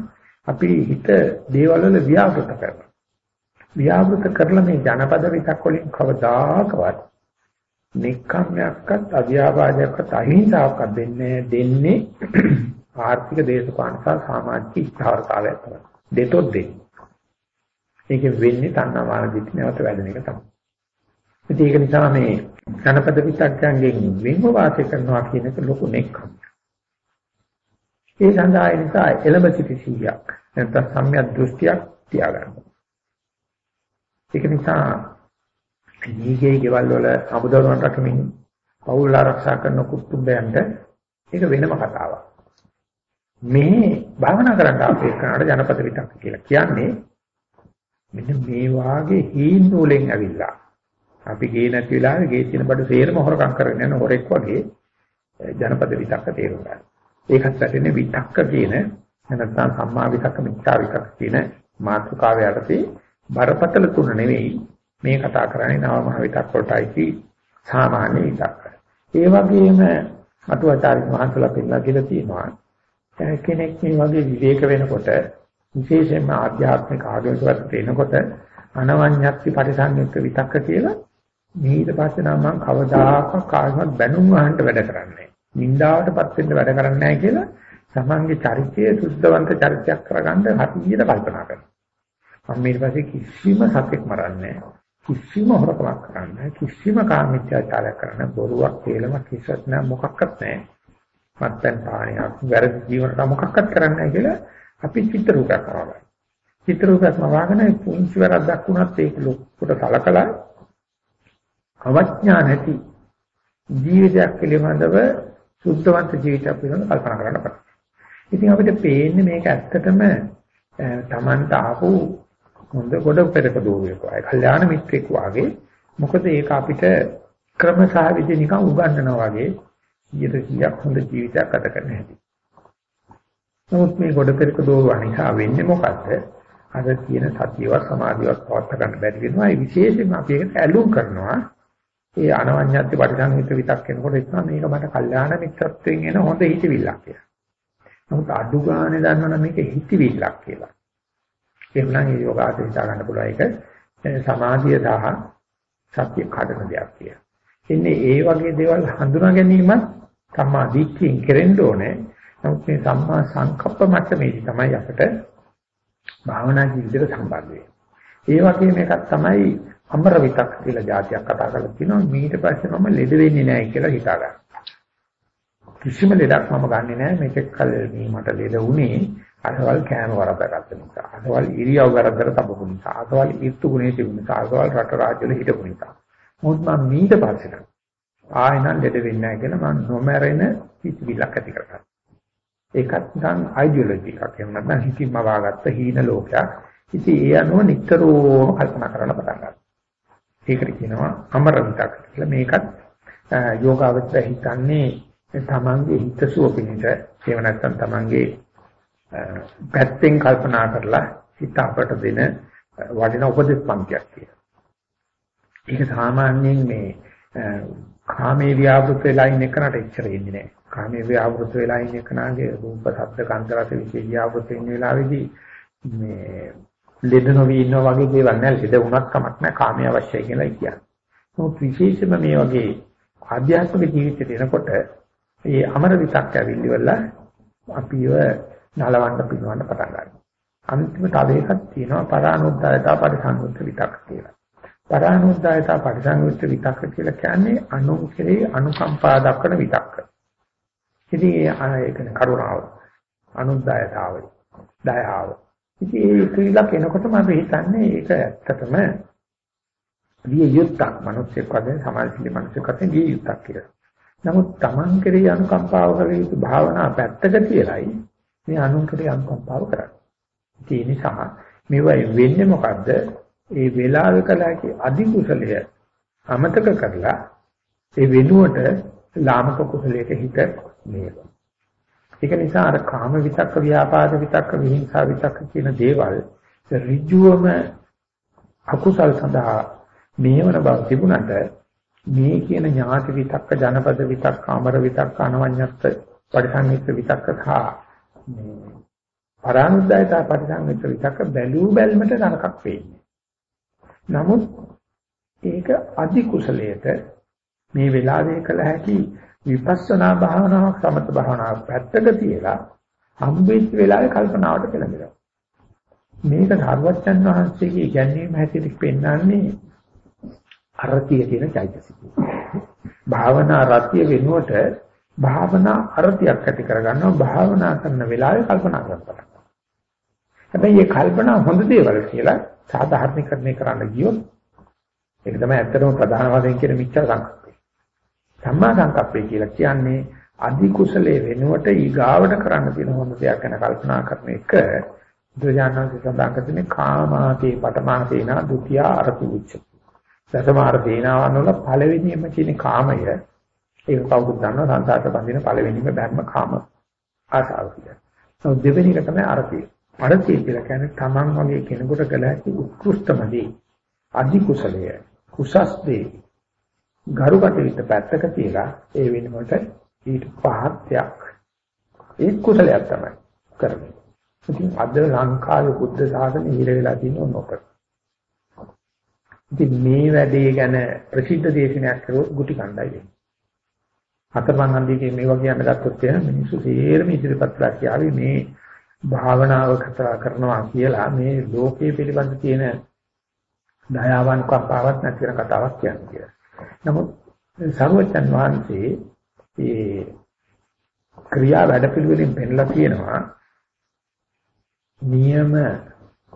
අපි හිත දේවල් වල ව්‍යාපෘත කරනවා. ව්‍යාපෘත කරලා මේ ජනපද විතක් වලින් කවදාකවත් නික්කම්යක්වත් අව්‍යාපාදයක්වත් අහිංසාවක්වත් දෙන්නේ දෙන්නේ ආර්ථික දේශපාලන සහ සමාජික ස්ථාවරතාවයක් තමයි. දෙතොත් දෙන්නේ. ඒක වෙන්නේ තණ්හාමාන දිටි නැවත වැඩෙන එක තමයි. ඉතින් ඒක නිසා මේ ජනපද විතක්යන්ගෙන් වෙන්ව වාසය කරනවා කියන එක ලොකු නෙක්කම්. ඒ සඳහා ඒ නිසා එළඹ සිටි සිහියක් නැත්නම් සම්‍යක් දෘෂ්ටියක් තියාගන්න. ඒක නිසා නීගේ ගෙවල් වල අමුදරුවන් රකමින් පවුල් ආරක්ෂා කරන කුතුම්බයන්ට ඒක වෙනම කතාවක්. මේ භාවනා කරන්න අපේ කරාට ජනපද විතක් කියලා කියන්නේ මෙන්න මේ වාගේ හීන් නූලෙන් ඇවිල්ලා අපි ගේ නැති වෙලාවේ ගේ තියෙන බඩු සේරම හොරකම් කරගෙන යන හොරෙක් වගේ ජනපද විතක්ක තේරුම් ගන්න. ඒකත් වැටෙන්නේ විතක්ක කියන නැත්නම් සම්මා විතක්ක මිච්ඡා විතක්ක කියන මාතෘකාව යටතේ බරපතල තුන නෙවෙයි මේ කතා කරන්නේ නව මහ විතක්ක වලටයි සාමාන්‍ය විතක්ක. ඒ වගේම අටුවාචාර්ය මහන්සලා පෙන්නලා කියලා තියෙනවා කෙනෙක් මේ වගේ විවේක වෙනකොට විශේෂයෙන්ම ආධ්‍යාත්මික ආගමකට එනකොට අනවඤ්ඤත්ති පරිසංයුක්ත විතක්ක කියලා ඊට පස්සේ නම් මම කවදාකවත් කාටවත් බැනුම් අහන්න වැඩ කරන්නේ නින්දාවටපත් වෙන්න වැඩ කරන්නේ නැහැ කියලා සමන්ගේ චරිතයේ සුද්ධවන්ත චරිතයක් කරගන්න හරියට කල්පනා කරනවා. මම ඊට පස්සේ කිසිම සතෙක් මරන්නේ කිසිම හොරකමක් කරන්නේ කිසිම කාමීත්‍යාචාරයක් කරන්න බොරුවක් කියලාම කිසිත් නෑ මොකක්වත් නෑ මත්පැන් පානයක් වැරදි ජීවනට මොකක්වත් කරන්නේ නැහැ කියලා අපි චිත්‍ර රූපයක් කරනවා. චිත්‍ර රූපයක් මවාගෙන පුංචි වැරද්දක් වුණත් ඒක ලොකුට සලකලා අවඥා නැති ජීවිතයක් පිළිබඳව සුද්ධවන්ත ජීවිතයක් පිළිබඳව කල්පනා කරන්න බෑ. ඉතින් අපිට පේන්නේ මේක ඇත්තටම Tamanta ආපු හොඳ ගොඩ පෙරක දෝරුවෙක් වගේ. කල්යාණ මිත්‍රෙක් වගේ. මොකද ඒක අපිට ක්‍රමසහ විදි නිකන් උගන්වනවා වගේ 100ක් හොඳ ජීවිතයක් ගත කරන්න හැටි. නමුත් මේ ගොඩ පෙරක දෝරුව නිසා වෙන්නේ මොකද්ද? අද කියන සතියවත් සමාධියවත් පවත් ගන්න බැරි වෙනවා. ඒ විශේෂයෙන්ම අපි ඒකට ඇලුම් කරනවා. ඒ අනවඤ්ඤත්ති පරිසංවිත විතක් වෙනකොට එතන මේක මට කල්යාණ මිත්‍රත්වයෙන් එන හොඳ හිතවිල්ලක් කියලා. නමුත් අඩු ගානේ දන්නවනම් මේක හිතවිල්ලක් කියලා. එහෙනම් මේ යෝගාසන හිතා ගන්න පුළුවන් එක සමාධිය සහ සත්‍ය කඩන දෙයක් කියලා. එන්නේ ඒ වගේ දේවල් හඳුනා ගැනීමත් සම්මා දිට්ඨියෙන් කෙරෙන්න ඕනේ. නමුත් මේ සම්මා සංකප්ප මට්ටමේදී තමයි අපිට භාවනා ජීවිතයට සම්බන්ධ වෙන්නේ. ඒ වගේම එකක් තමයි අමර විතක් කියලා જાතියක් කතා කරලා තියෙනවා. ඊට පස්සේ මම ලෙඩ වෙන්නේ නැහැ කියලා හිතා ගන්න. කිසිම ලෙඩක් මම ගන්නෙ නැහැ. මේක කල මේ මට ලෙඩ වුණේ අසවල් කෑම වරදගත්ත නිසා. අසවල් ඉරියව් වරදකට තබපු නිසා. අසවල් ඊර්තු ගුණේ තිබුණ නිසා. අසවල් රට රාජ්‍යවල හිටපු නිසා. මොකද මම මීට පස්සේ ආයෙනම් ලෙඩ වෙන්නේ නැහැ කියලා මම නොමැරෙන පිටිවිලක් ඇති කරගත්තා. ඒකත් නිකන් අයිඩියොලොජි එකක්. එහෙම නැත්නම් හිතින්ම වාගත්ත හීන ලෝකයක්. ඉතින් ඒ අනුව නිතරම කල්පනා කරන්න පටන් ගන්නවා. ඒකට කියනවා අමර විතක් කියලා. මේකත් යෝගාවචර හිතන්නේ තමන්ගේ හිතසුව පිණිස එහෙම නැත්නම් තමන්ගේ පැත්තෙන් කල්පනා කරලා හිත අපට දෙන වටිනා උපදෙස් පන්තියක් කියලා. ඒක සාමාන්‍යයෙන් මේ කාමේ ව්‍යාවෘත වෙලා ඉන්න එකනට එච්චර ඉන්නේ නැහැ. කාමේ ව්‍යාවෘත වෙලා ඉන්න එකනාගේ රූප, ශබ්ද, ගන්ධ, රස, විශේෂ ව්‍යාවෘත වෙන වෙලාවේදී මේ ලෙඩ නොවි ඉන්නවා වගේ දේවල් නැහැ. ලෙඩ වුණත් කමක් නැහැ. කාමයේ අවශ්‍යයි කියලා කියන්නේ. නමුත් විශේෂයෙන්ම මේ වගේ ආධ්‍යාත්මික ජීවිතේ දෙනකොට මේ අමර විතක් ඇවිල්ලිවලා අපිව නලවන්න පිනවන්න පටන් ගන්නවා. අන්තිමට තව එකක් තියෙනවා පරානුද්දායතා පරිසංයුක්ත විතක් කියලා. පරානුද්දායතා පරිසංයුක්ත විතක් කියලා කියන්නේ අනුන් කෙරේ අනුකම්පා දක්වන විතක්ක. ඉතින් ඒක කරුණාව අනුද්දායතාවයි දයාව. ඉතින් ඒ ක්‍රීඩක් එනකොටම අපි හිතන්නේ ඒක ඇත්තටම විය යුත්තක් මිනිස්සෙක් වගේ සමාජශීලී මිනිස්සෙක් වගේ විය යුත්තක් කියලා. නමුත් Taman කෙරෙහි අනුකම්පාව කළ යුතු භාවනා පැත්තක තියලයි මේ අනුන් කෙරෙහි අනුකම්පාව කරන්නේ. ඒ නිසා මේවයි වෙන්නේ මොකද්ද? ඒ වේලාව කලකි අධි කුසලය අමතක කරලා ඒ වෙනුවට ලාමක කුසලයට හිත මේක. ඒක නිසා අර කාම විතක්ක ව්‍යාපාද විතක්ක විහිංසා විතක්ක කියන දේවල් ඍජුවම අකුසල් සඳහා මේවන බව තිබුණට මේ කියන ඥාති විතක්ක ජනපද විතක්ක අමර විතක්ක අනවඤ්ඤත් පරිසංවිත විතක්ක සහ මේ පරානුද්යතා පරිසංවිත විතක්ක බැලූ බැල්මට නරකක් වෙන්නේ. නමුත් ඒක අධි කුසලයට මේ වෙලාවේ කළ හැකි විපස්සනා භාවනාවක් සමත භාවනාවක් පැත්තක තියලා හම්බෙච්ච වෙලාවේ කල්පනාවට පෙළඹෙනවා. මේක ධර්මචන් වහන්සේගේ ඉගැන්වීම හැටියට පෙන්වන්නේ අරතිය කියන චෛතසිකය. භාවනා රතිය වෙනුවට භාවනා අරතියක් ඇති කරගන්නවා භාවනා කරන වෙලාවේ කල්පනා කරනවා. හැබැයි මේ කල්පනා හොඳ දේවල් කියලා සාධාරණීකරණය කරන්න ගියොත් ඒක තමයි ඇත්තටම ප්‍රධාන වශයෙන් කියන මිච්ඡා සංකප්පය. සම්මා සංකප්පය කියලා කියන්නේ අධි කුසලයේ වෙනුවට ඊගාවට කරන්න තියෙන හොඳ දෙයක් ගැන කල්පනා කරන එක දුර්ජානන්සේ සඳහන් කරන්නේ කාමාතේ පඨමාතේනා ဒုတိ ය අරති උච්චති. දසමාර දේනාවන් වල පළවෙනියම තියෙන කාමය ඒක කවුරුත් දන්නවා සංසාරට බඳින පළවෙනිම ධර්ම කාම ආසාව කියලා. ඒ දෙවෙනි එක තමයි අරතිය. අරතිය කියලා කියන්නේ තමන් වගේ කෙනෙකුට කළ හැකි උත්කෘෂ්ඨම දේ. අධි කුසලය. කුසස් දේ. ගරුකටවිත පැත්තක තියලා ඒ වෙනකොට ඊට පහත්යක් ඒ කුසලයක් තමයි කරන්නේ. ඉතින් අද ලංකාවේ බුද්ධ ශාසනය ඉහිල වෙලා තියෙන නොකර. ඉතින් මේ වැඩේ ගැන ප්‍රසිද්ධ දේශනයක් කරුවොත් ගුටි කණ්ඩායි වෙනවා. හතරමං හන්දියේ මේ වගේ යන ගත්තොත් එහෙනම් මිනිස්සු සේරම ඉදිරිපත්ලා කියාවි මේ භාවනාව කතා කරනවා කියලා මේ ලෝකයේ පිළිබඳ තියෙන දයාවන් කපාවක් නැති වෙන කතාවක් කියන්නේ. නමුත් සර්වචන් වහන්සේ ඒ ක්‍රියා වැඩපිළිවෙලින් පෙන්ලා තියෙනවා නියම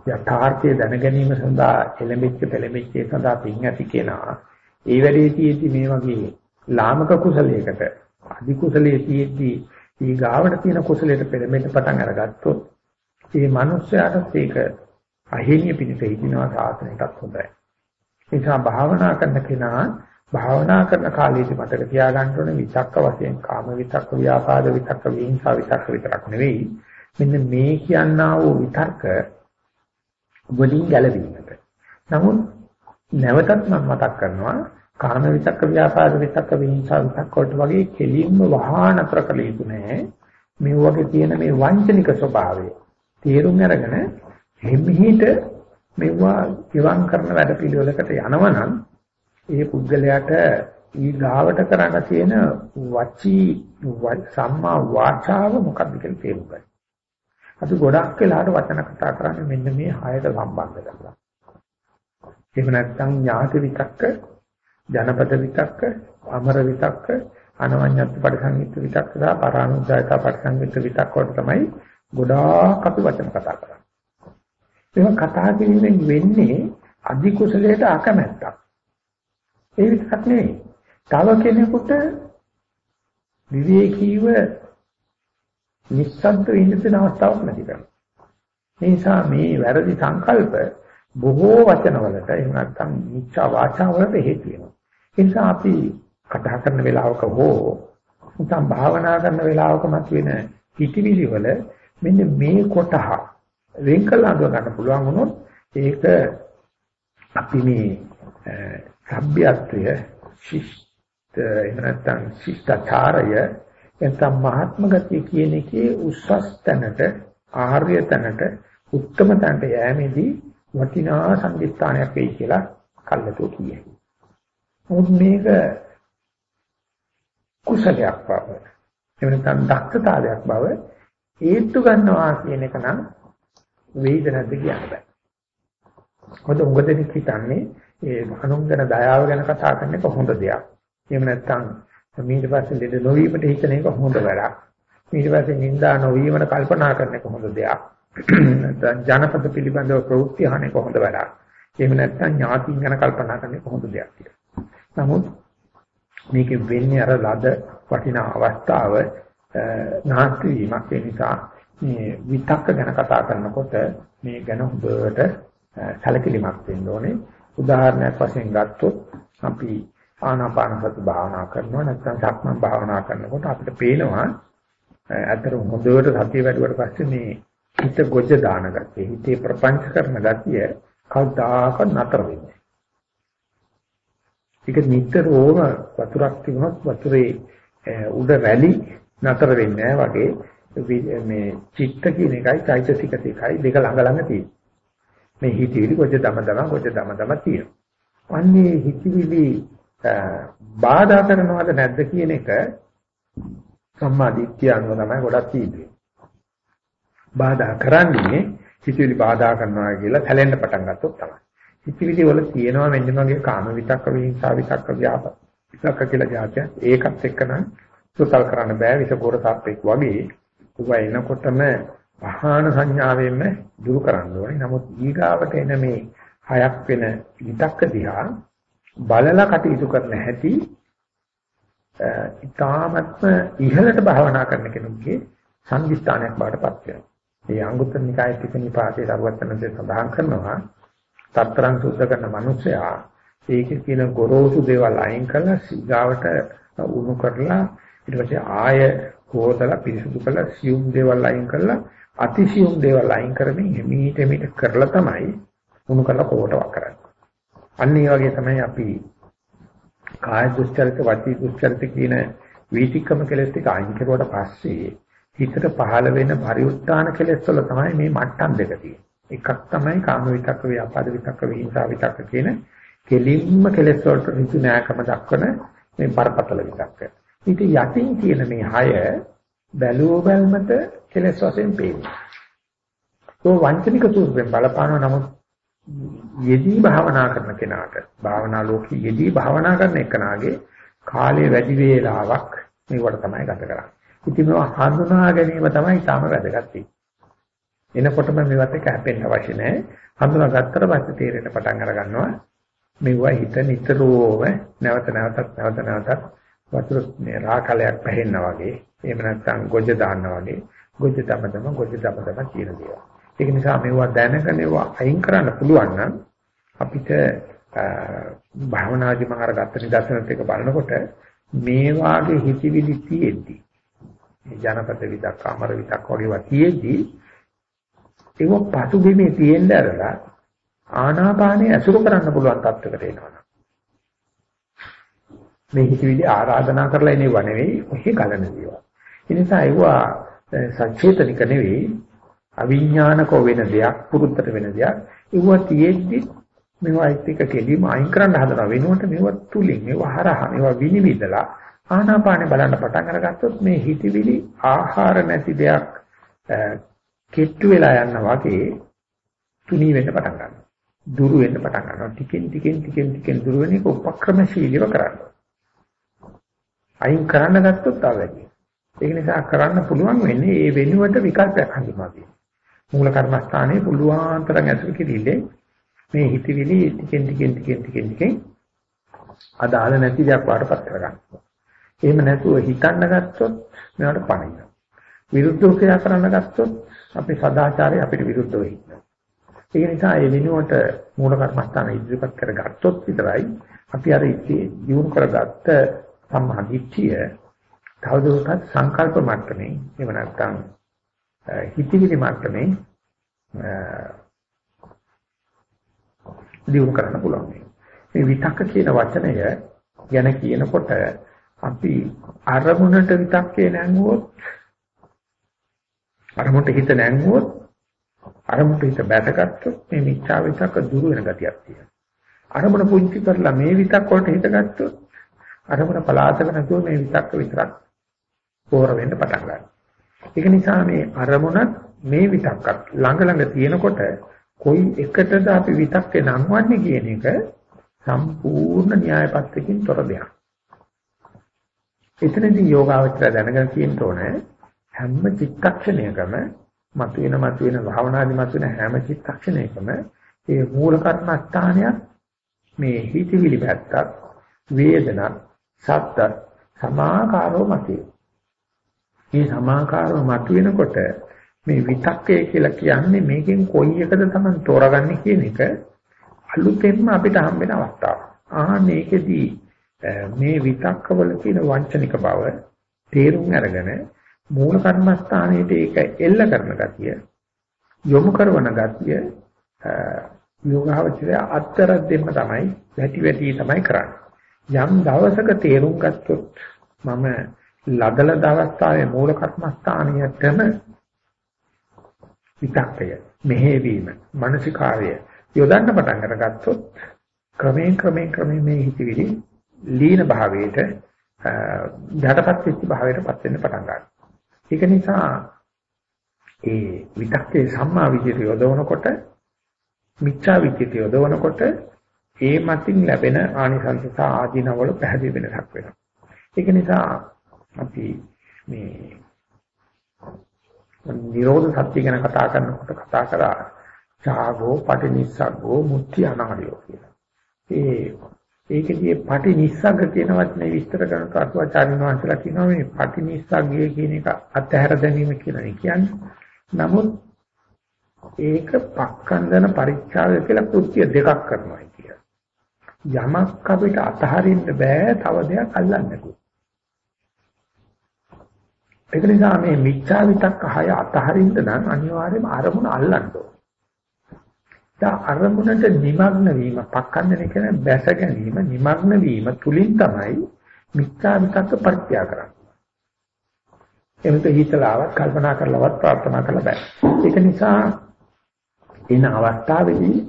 යථාර්ථය දැන ගැනීම සඳහා එළඹෙච්ච පෙළඹෙච්ච සඳහා පින් ඇති කෙනා ඒ වැඩේ තියෙද්දි මේ වගේ ලාමක කුසලයකට අධි කුසලයේ තියෙද්දි ඊ ගාවට තියෙන කුසලයට පෙළඹෙන්න පටන් අරගත්තොත් ඒ මනුස්සයාට ඒක අහිමිය පිණිස හිතිනවා සාසනයටත් හොඳයි. ඒ නිසා භාවනා කරන කෙනා භාවනා කරන කාලයේදී මතක තියාගන්න ඕනේ විචක්ක වශයෙන් කාම විතක්ක ව්‍යාපාද විතක්ක විහිංසා විතක්ක විතරක් නෙවෙයි මෙන්න මේ කියනා වූ විතර්ක වලින් ගැලවීමට. නමුත් නැවතත් මම මතක් කරනවා කාම විතක්ක ව්‍යාපාද විතක්ක විහිංසා විතක්ක වලට වගේ කෙලින්ම වහා නතර කළ යුතු නෑ. මේ වගේ තියෙන මේ වංචනික ස්වභාවය තේරුම් අරගෙන හිමිහිට මෙවුවා ගිවං කරන වැඩ පිළිවෙලකට යනවනම් ඒ පුද්ගලයාට ඊ ගාවට කරන්න තියෙන වචී සම්මා වාචාව මොකක්ද කියලා තේරුම් ගන්න. අපි ගොඩක් වෙලාවට වචන කතා කරන්නේ මෙන්න මේ හයට සම්බන්ධ කරලා. එහෙම නැත්නම් ඥාති විතක්ක, ජනපද විතක්ක, අමර විතක්ක, අනවඤ්ඤත් පරිසංයුක්ත විතක්ක සහ පරානුද්යත පරිසංයුක්ත විතක්ක වලට තමයි ගොඩාක් අපි වචන කතා කරන්නේ. ඒක කතා කිරීමෙන් වෙන්නේ අධි කුසලයට අකමැත්තක්. ඒ විතරක් නෙවෙයි. තව කෙනෙකුට විවේකීව නිස්සද්ද ඉන්න තියෙන අවස්ථාවක් නැති කරනවා. ඒ නිසා මේ වැරදි සංකල්ප බොහෝ වචනවලට එහෙම නැත්නම් මිච්ඡා වාචා වලට හේතු වෙනවා. ඒ නිසා අපි කතා කරන වෙලාවක හෝ නැත්නම් භාවනා කරන වෙලාවක මතුවෙන හිතවිලි වල මෙන්න මේ කොටහ වෙන් කළ අඳුර ගන්න පුළුවන් වුණොත් ඒක අපි මේ සભ્યත්වය ශිෂ්ට එහෙම නැත්නම් ශිෂ්ටාචාරය නැත්නම් මහත්ම ගතිය කියන එකේ උස්සස් තැනට ආර්ය තැනට උත්තම තැනට යෑමේදී වටිනා සංදිස්ථානයක් වෙයි කියලා කල්ලාතෝ කියයි. මොකද මේක කුසලයක් බව එහෙම නැත්නම් දක්ෂතාවයක් බව හේතු ගන්නවා කියන එක නම් වෙයිද නැද්ද කියන්න බෑ. මොකද උඟ දෙනෙක් හිතන්නේ ඒ අනුන් ගැන දයාව ගැන කතා කරන එක හොඳ දෙයක්. එහෙම නැත්නම් ඊට පස්සේ ලෙඩ නොවීමට හිතන එක හොඳ වැඩක්. ඊට පස්සේ නිന്ദා නොවීමට කල්පනා කරන එක හොඳ දෙයක්. නැත්නම් ජනපද පිළිබඳව ප්‍රවෘත්ති අහන එක හොඳ වැඩක්. එහෙම නැත්නම් ඥාතින් ගැන කල්පනා කරන එක හොඳ දෙයක් කියලා. නමුත් මේකෙ වෙන්නේ අර ලද වටිනා අවස්ථාව නාස්ති වීමක් ඒ නිසා මේ විතක්ක ගැන කතා කරනකොට මේ ගැන හොඳට සැලකිලිමත් වෙන්න ඕනේ. උදාහරණයක් වශයෙන් ගත්තොත් අපි ආනාපාන සති භාවනා කරනවා නැත්නම් සක්මන් භාවනා කරනකොට අපිට පේනවා අතර හොඳට සතිය වැඩුවට පස්සේ මේ හිත ගොජ දාන ගතිය හිතේ ප්‍රපංච කරන ගතිය කවදාක නතර වෙන්නේ. ඒක නිතරම වතුරක් තිබුණොත් වතුරේ උඩ රැලි නතර වෙන්නේ වගේ මේ චිත්ත කියන එකයි චෛතසික දෙකයි දෙක ළඟ ළඟ තියෙනවා. මේ හිතවිලි කොච්ච දම දම කොච්ච දම දම තියෙනවා. අන්නේ හිතවිලි බාධා කරනවද නැද්ද කියන එක සම්මා දිට්ඨිය අනුව තමයි ගොඩක් තියෙන්නේ. බාධා කරන්නේ හිතවිලි බාධා කරනවා කියලා සැලෙන්න පටන් ගත්තොත් තමයි. හිතවිලි වල තියෙනවා මෙන්න මගේ කාම විතක්ක විහිංසා විතක්ක ව්‍යාප විතක්ක කියලා જાතිය. ඒකත් එක්කනම් සුතල් කරන්න බෑ විසකෝර සාප්පෙක් වගේ. උගා එනකොටම පහාන සංඥාවෙන්ම දුරු කරන්න ඕනේ. නමුත් ඊගාවට එන මේ හයක් වෙන විතක්ක දිහා බලලා කටයුතු කරන හැටි ඊ타මත්ම ඉහළට භාවනා කරන කෙනෙකුගේ සංදිස්ථානයක් බාටපත් වෙනවා. මේ අංගුත්තර නිකායේ තිබෙන පාඩේ දරුවචනසේ සඳහන් කරනවා තත්තරන් සුද්ධ කරන මිනිසයා ඒකේ තියෙන ගොරෝසු දේවල් අයින් කරලා සීගාවට උණු කරලා ඊට පස්සේ ආය හොදලා පිරිසුදු කරලා සියුම් දේවල් අයින් කරලා අතිසියුම් දේවල් අයින් කරමින් හිමීට හිමීට කරලා තමයි උණු කරලා කොටවක් කරන්නේ. අන්න ඒ වගේ තමයි අපි කාය දුස්චරිත වචී දුස්චරිත කියන වීතික්‍රම කෙලෙස් ටික අයින් කරුවට පස්සේ හිතට පහළ වෙන පරිඋත්ථාන කෙලෙස් වල තමයි මේ මට්ටම් දෙක තියෙන්නේ. එකක් තමයි කාම විතක්ක ව්‍යාපාද විතක්ක විහිංසා විතක්ක කියන කෙලින්ම කෙලෙස් වලට ඍතු න්‍යායකම දක්වන මේ බරපතල විතක්ක. ඊට යටින් තියෙන මේ හය බැලුව බැලමට කෙලස් වශයෙන් පේනවා. ඒ වංචනික ස්වරූපයෙන් බලපානවා නමුත් යෙදී භාවනා කරන කෙනාට භාවනා ලෝකයේ යෙදී භාවනා කරන එකනාගේ කාලය වැඩි වේලාවක් මේවට තමයි ගත කරන්නේ. ඉතින් මේවා හඳුනා ගැනීම තමයි තාම වැදගත් එනකොටම මේවත් එක හැපෙන්න අවශ්‍ය නැහැ. හඳුනා ගත්තට පස්සේ තේරෙන්න පටන් අර ගන්නවා. මේවා හිත නිතරම නැවත නැවතත් නැවත නැවතත් වතුර මේ රාකලයක් පැහෙන්නා වගේ එහෙම නැත්නම් ගොජ දාන්නා වගේ ගොජ තම තම ගොජ තම තම කියන දේවල්. ඒක නිසා මේවා දැනගෙන ඒවා අයින් කරන්න පුළුවන් නම් අපිට භාවනාදි මහර ගත්ත නිදර්ශනත් එක බලනකොට මේ වාගේ හිතවිලි තියෙද්දි ජනපද විදක් අමර විදක් වගේ තියෙද්දි ඒක පසුබිමේ තියෙන්න ඇරලා ආනාපානය ඇසුරු කරන්න පුළුවන් තත්ත්වයකට එනවා. මේ හිතවිලි ආරාධනා කරලා එනව නෙවෙයි ඔහි ගලන දේවල්. ඒ නිසා ඒවා සචේතනික නෙවෙයි අවිඥානික වෙන දෙයක් පුරුද්දට වෙන දෙයක්. ඒවා තියෙද්දි මේවා එක්ක කෙලිම අයින් කරන්න හදන වෙනුවට මේවා තුලින් මේවා හරහා මේවා විනිවිදලා ආනාපානෙ බලන්න පටන් අරගත්තොත් මේ හිතවිලි ආහාර නැති දෙයක් කෙට්ටු වෙලා යන වගේ තුනී වෙන්න පටන් ගන්නවා. දුරු වෙන්න පටන් ගන්නවා. ටිකෙන් ටිකෙන් ටිකෙන් ටිකෙන් දුරු වෙන එක උපක්‍රමශීලීව කරනවා. අයින් කරන්න ගත්තොත් තව වැඩි. ඒක නිසා කරන්න පුළුවන් වෙන්නේ ඒ වෙනුවට විකල්පයක් හඳුනා ගැනීම. මූල කර්මස්ථානයේ පුළුවන් තරම් ඇසුරු කිරීමෙන් මේ හිතවිලි ටිකෙන් ටිකෙන් ටිකෙන් ටිකෙන් ටිකෙන් අදාළ නැති දෙයක් වඩපත් කරගන්නවා. එහෙම නැතුව හිතන්න ගත්තොත් මේවට පණිනවා. විරුද්ධව ක්‍රියා කරන්න ගත්තොත් අපේ සදාචාරය අපිට විරුද්ධව හිටිනවා. ඒ නිසා ඒ වෙනුවට මූල කර්මස්ථාන ඉදිරිපත් කරගත්තොත් විතරයි අපි අර ඉති දියුණු කරගත්ත සම්මාදිට්ඨිය තවදුරටත් සංකල්ප මට්ටමේ එහෙම නැත්නම් හිතවිලි මට්ටමේ දියුණු කරන්න පුළුවන්. මේ විතක්ක කියන වචනය ගැන කියනකොට අපි අරමුණට විතක්කේ නැංගුවොත් අරමුණට හිත නැංගුවොත් අරමුණට හිත බැටගත්තොත් මේ මිච්ඡා විතක්ක දුරු වෙන ගතියක් තියෙනවා. අරමුණ පුංචි කරලා මේ විතක් වලට හිත ගත්තොත් අරමුණ පලාතක නැතුව මේ විතක්ක විතරක් පෝර වෙන්න පටන් ගන්නවා. ඒක නිසා මේ අරමුණත් මේ විතක්කත් ළඟ ළඟ තියෙනකොට කොයි එකටද අපි විතක්කේ නංවන්නේ කියන එක සම්පූර්ණ න්‍යායපත්‍රකින් තොර දෙයක්. එතනදී යෝගාවචර දැනගෙන තියෙන්න ඕනේ හැම චිත්තක්ෂණයකම මතුවෙන මතුවෙන භාවනාදි මතුවෙන හැම චිත්තක්ෂණයකම ඒ මූල කර්මස්ථානයක් මේ හිතවිලි පැත්තක් වේදනා සත්‍ය සමාකාරව මතුවේ. මේ සමාකාරව මතුවෙනකොට මේ විතක්කය කියලා කියන්නේ මේකෙන් කොයි එකද Taman තෝරගන්නේ කියන එක අලුතෙන්ම අපිට හම්බෙන අවස්ථාවක්. ආ මේකෙදී මේ විතක්කවල තියෙන වංචනික බව තේරුම් අරගෙන මූල කර්මස්ථානයේට ඒක එල්ල කරන ගතිය යොමු කරන ගතිය යෝගාවචරය අත්තර දෙන්න තමයි වැටි වැටි තමයි කරන්නේ යම් දවසක තේරුම් ගත්තොත් මම ලදල දවස්තාවේ මූල කර්මස්ථානියටම විතක්කය මෙහෙවීම මානසිකාර්ය යොදන්න පටන් අරගත්තොත් ක්‍රමයෙන් ක්‍රමයෙන් ක්‍රමයෙන් මේ හිතවිලි ලීන භාවයට යටපත් වෙච්ච භාවයටපත් වෙන්න පටන් ගන්නවා. ඒක නිසා ඒ විතක්කේ සම්මා විදියට යොදවනකොට මිච්ඡා විදියට යොදවනකොට ඒ මතින් ලැබෙන ආනිසංස ආදීනවල පැහැදිලි වෙනසක් වෙනවා. ඒක නිසා අපි මේ නිරෝධ සත්‍ය ගැන කතා කරනකොට කතා කරා ඡාගෝ පටිනිස්සග්ගෝ මුත්‍ති අනාරියෝ කියලා. ඒ ඒකදී පටිනිස්සග්ග කියන වචනේ විස්තර කරන අටුවාචාර්යන් වහන්සේලා කියනවා මේ පටිනිස්සග්ගය කියන එක අත්හැර දැමීම කියලා නේ කියන්නේ. නමුත් ඒක පක්කන්දන පරිච්ඡාය කියලා කෘත්‍ය දෙකක් කරනවා කියන. යමක් අපිට අතහරින්න බෑ තව දෙයක් අල්ලන්න නැතුව. ඒක නිසා මේ මිච්ඡා විතක්ක හය අතහරින්න නම් අනිවාර්යයෙන්ම අරමුණ අල්ලන්න ඕන. දැන් අරමුණට නිමග්න වීම, පක්කන්දන කියන බැස ගැනීම, නිමග්න වීම තුලින් තමයි මිච්ඡා විතක්ක පරිත්‍යාග කරන්නේ. එවිට හිතලාවත් කල්පනා කරලවත් ප්‍රාර්ථනා කළ බෑ. ඒක නිසා එන අවස්ථාවේදී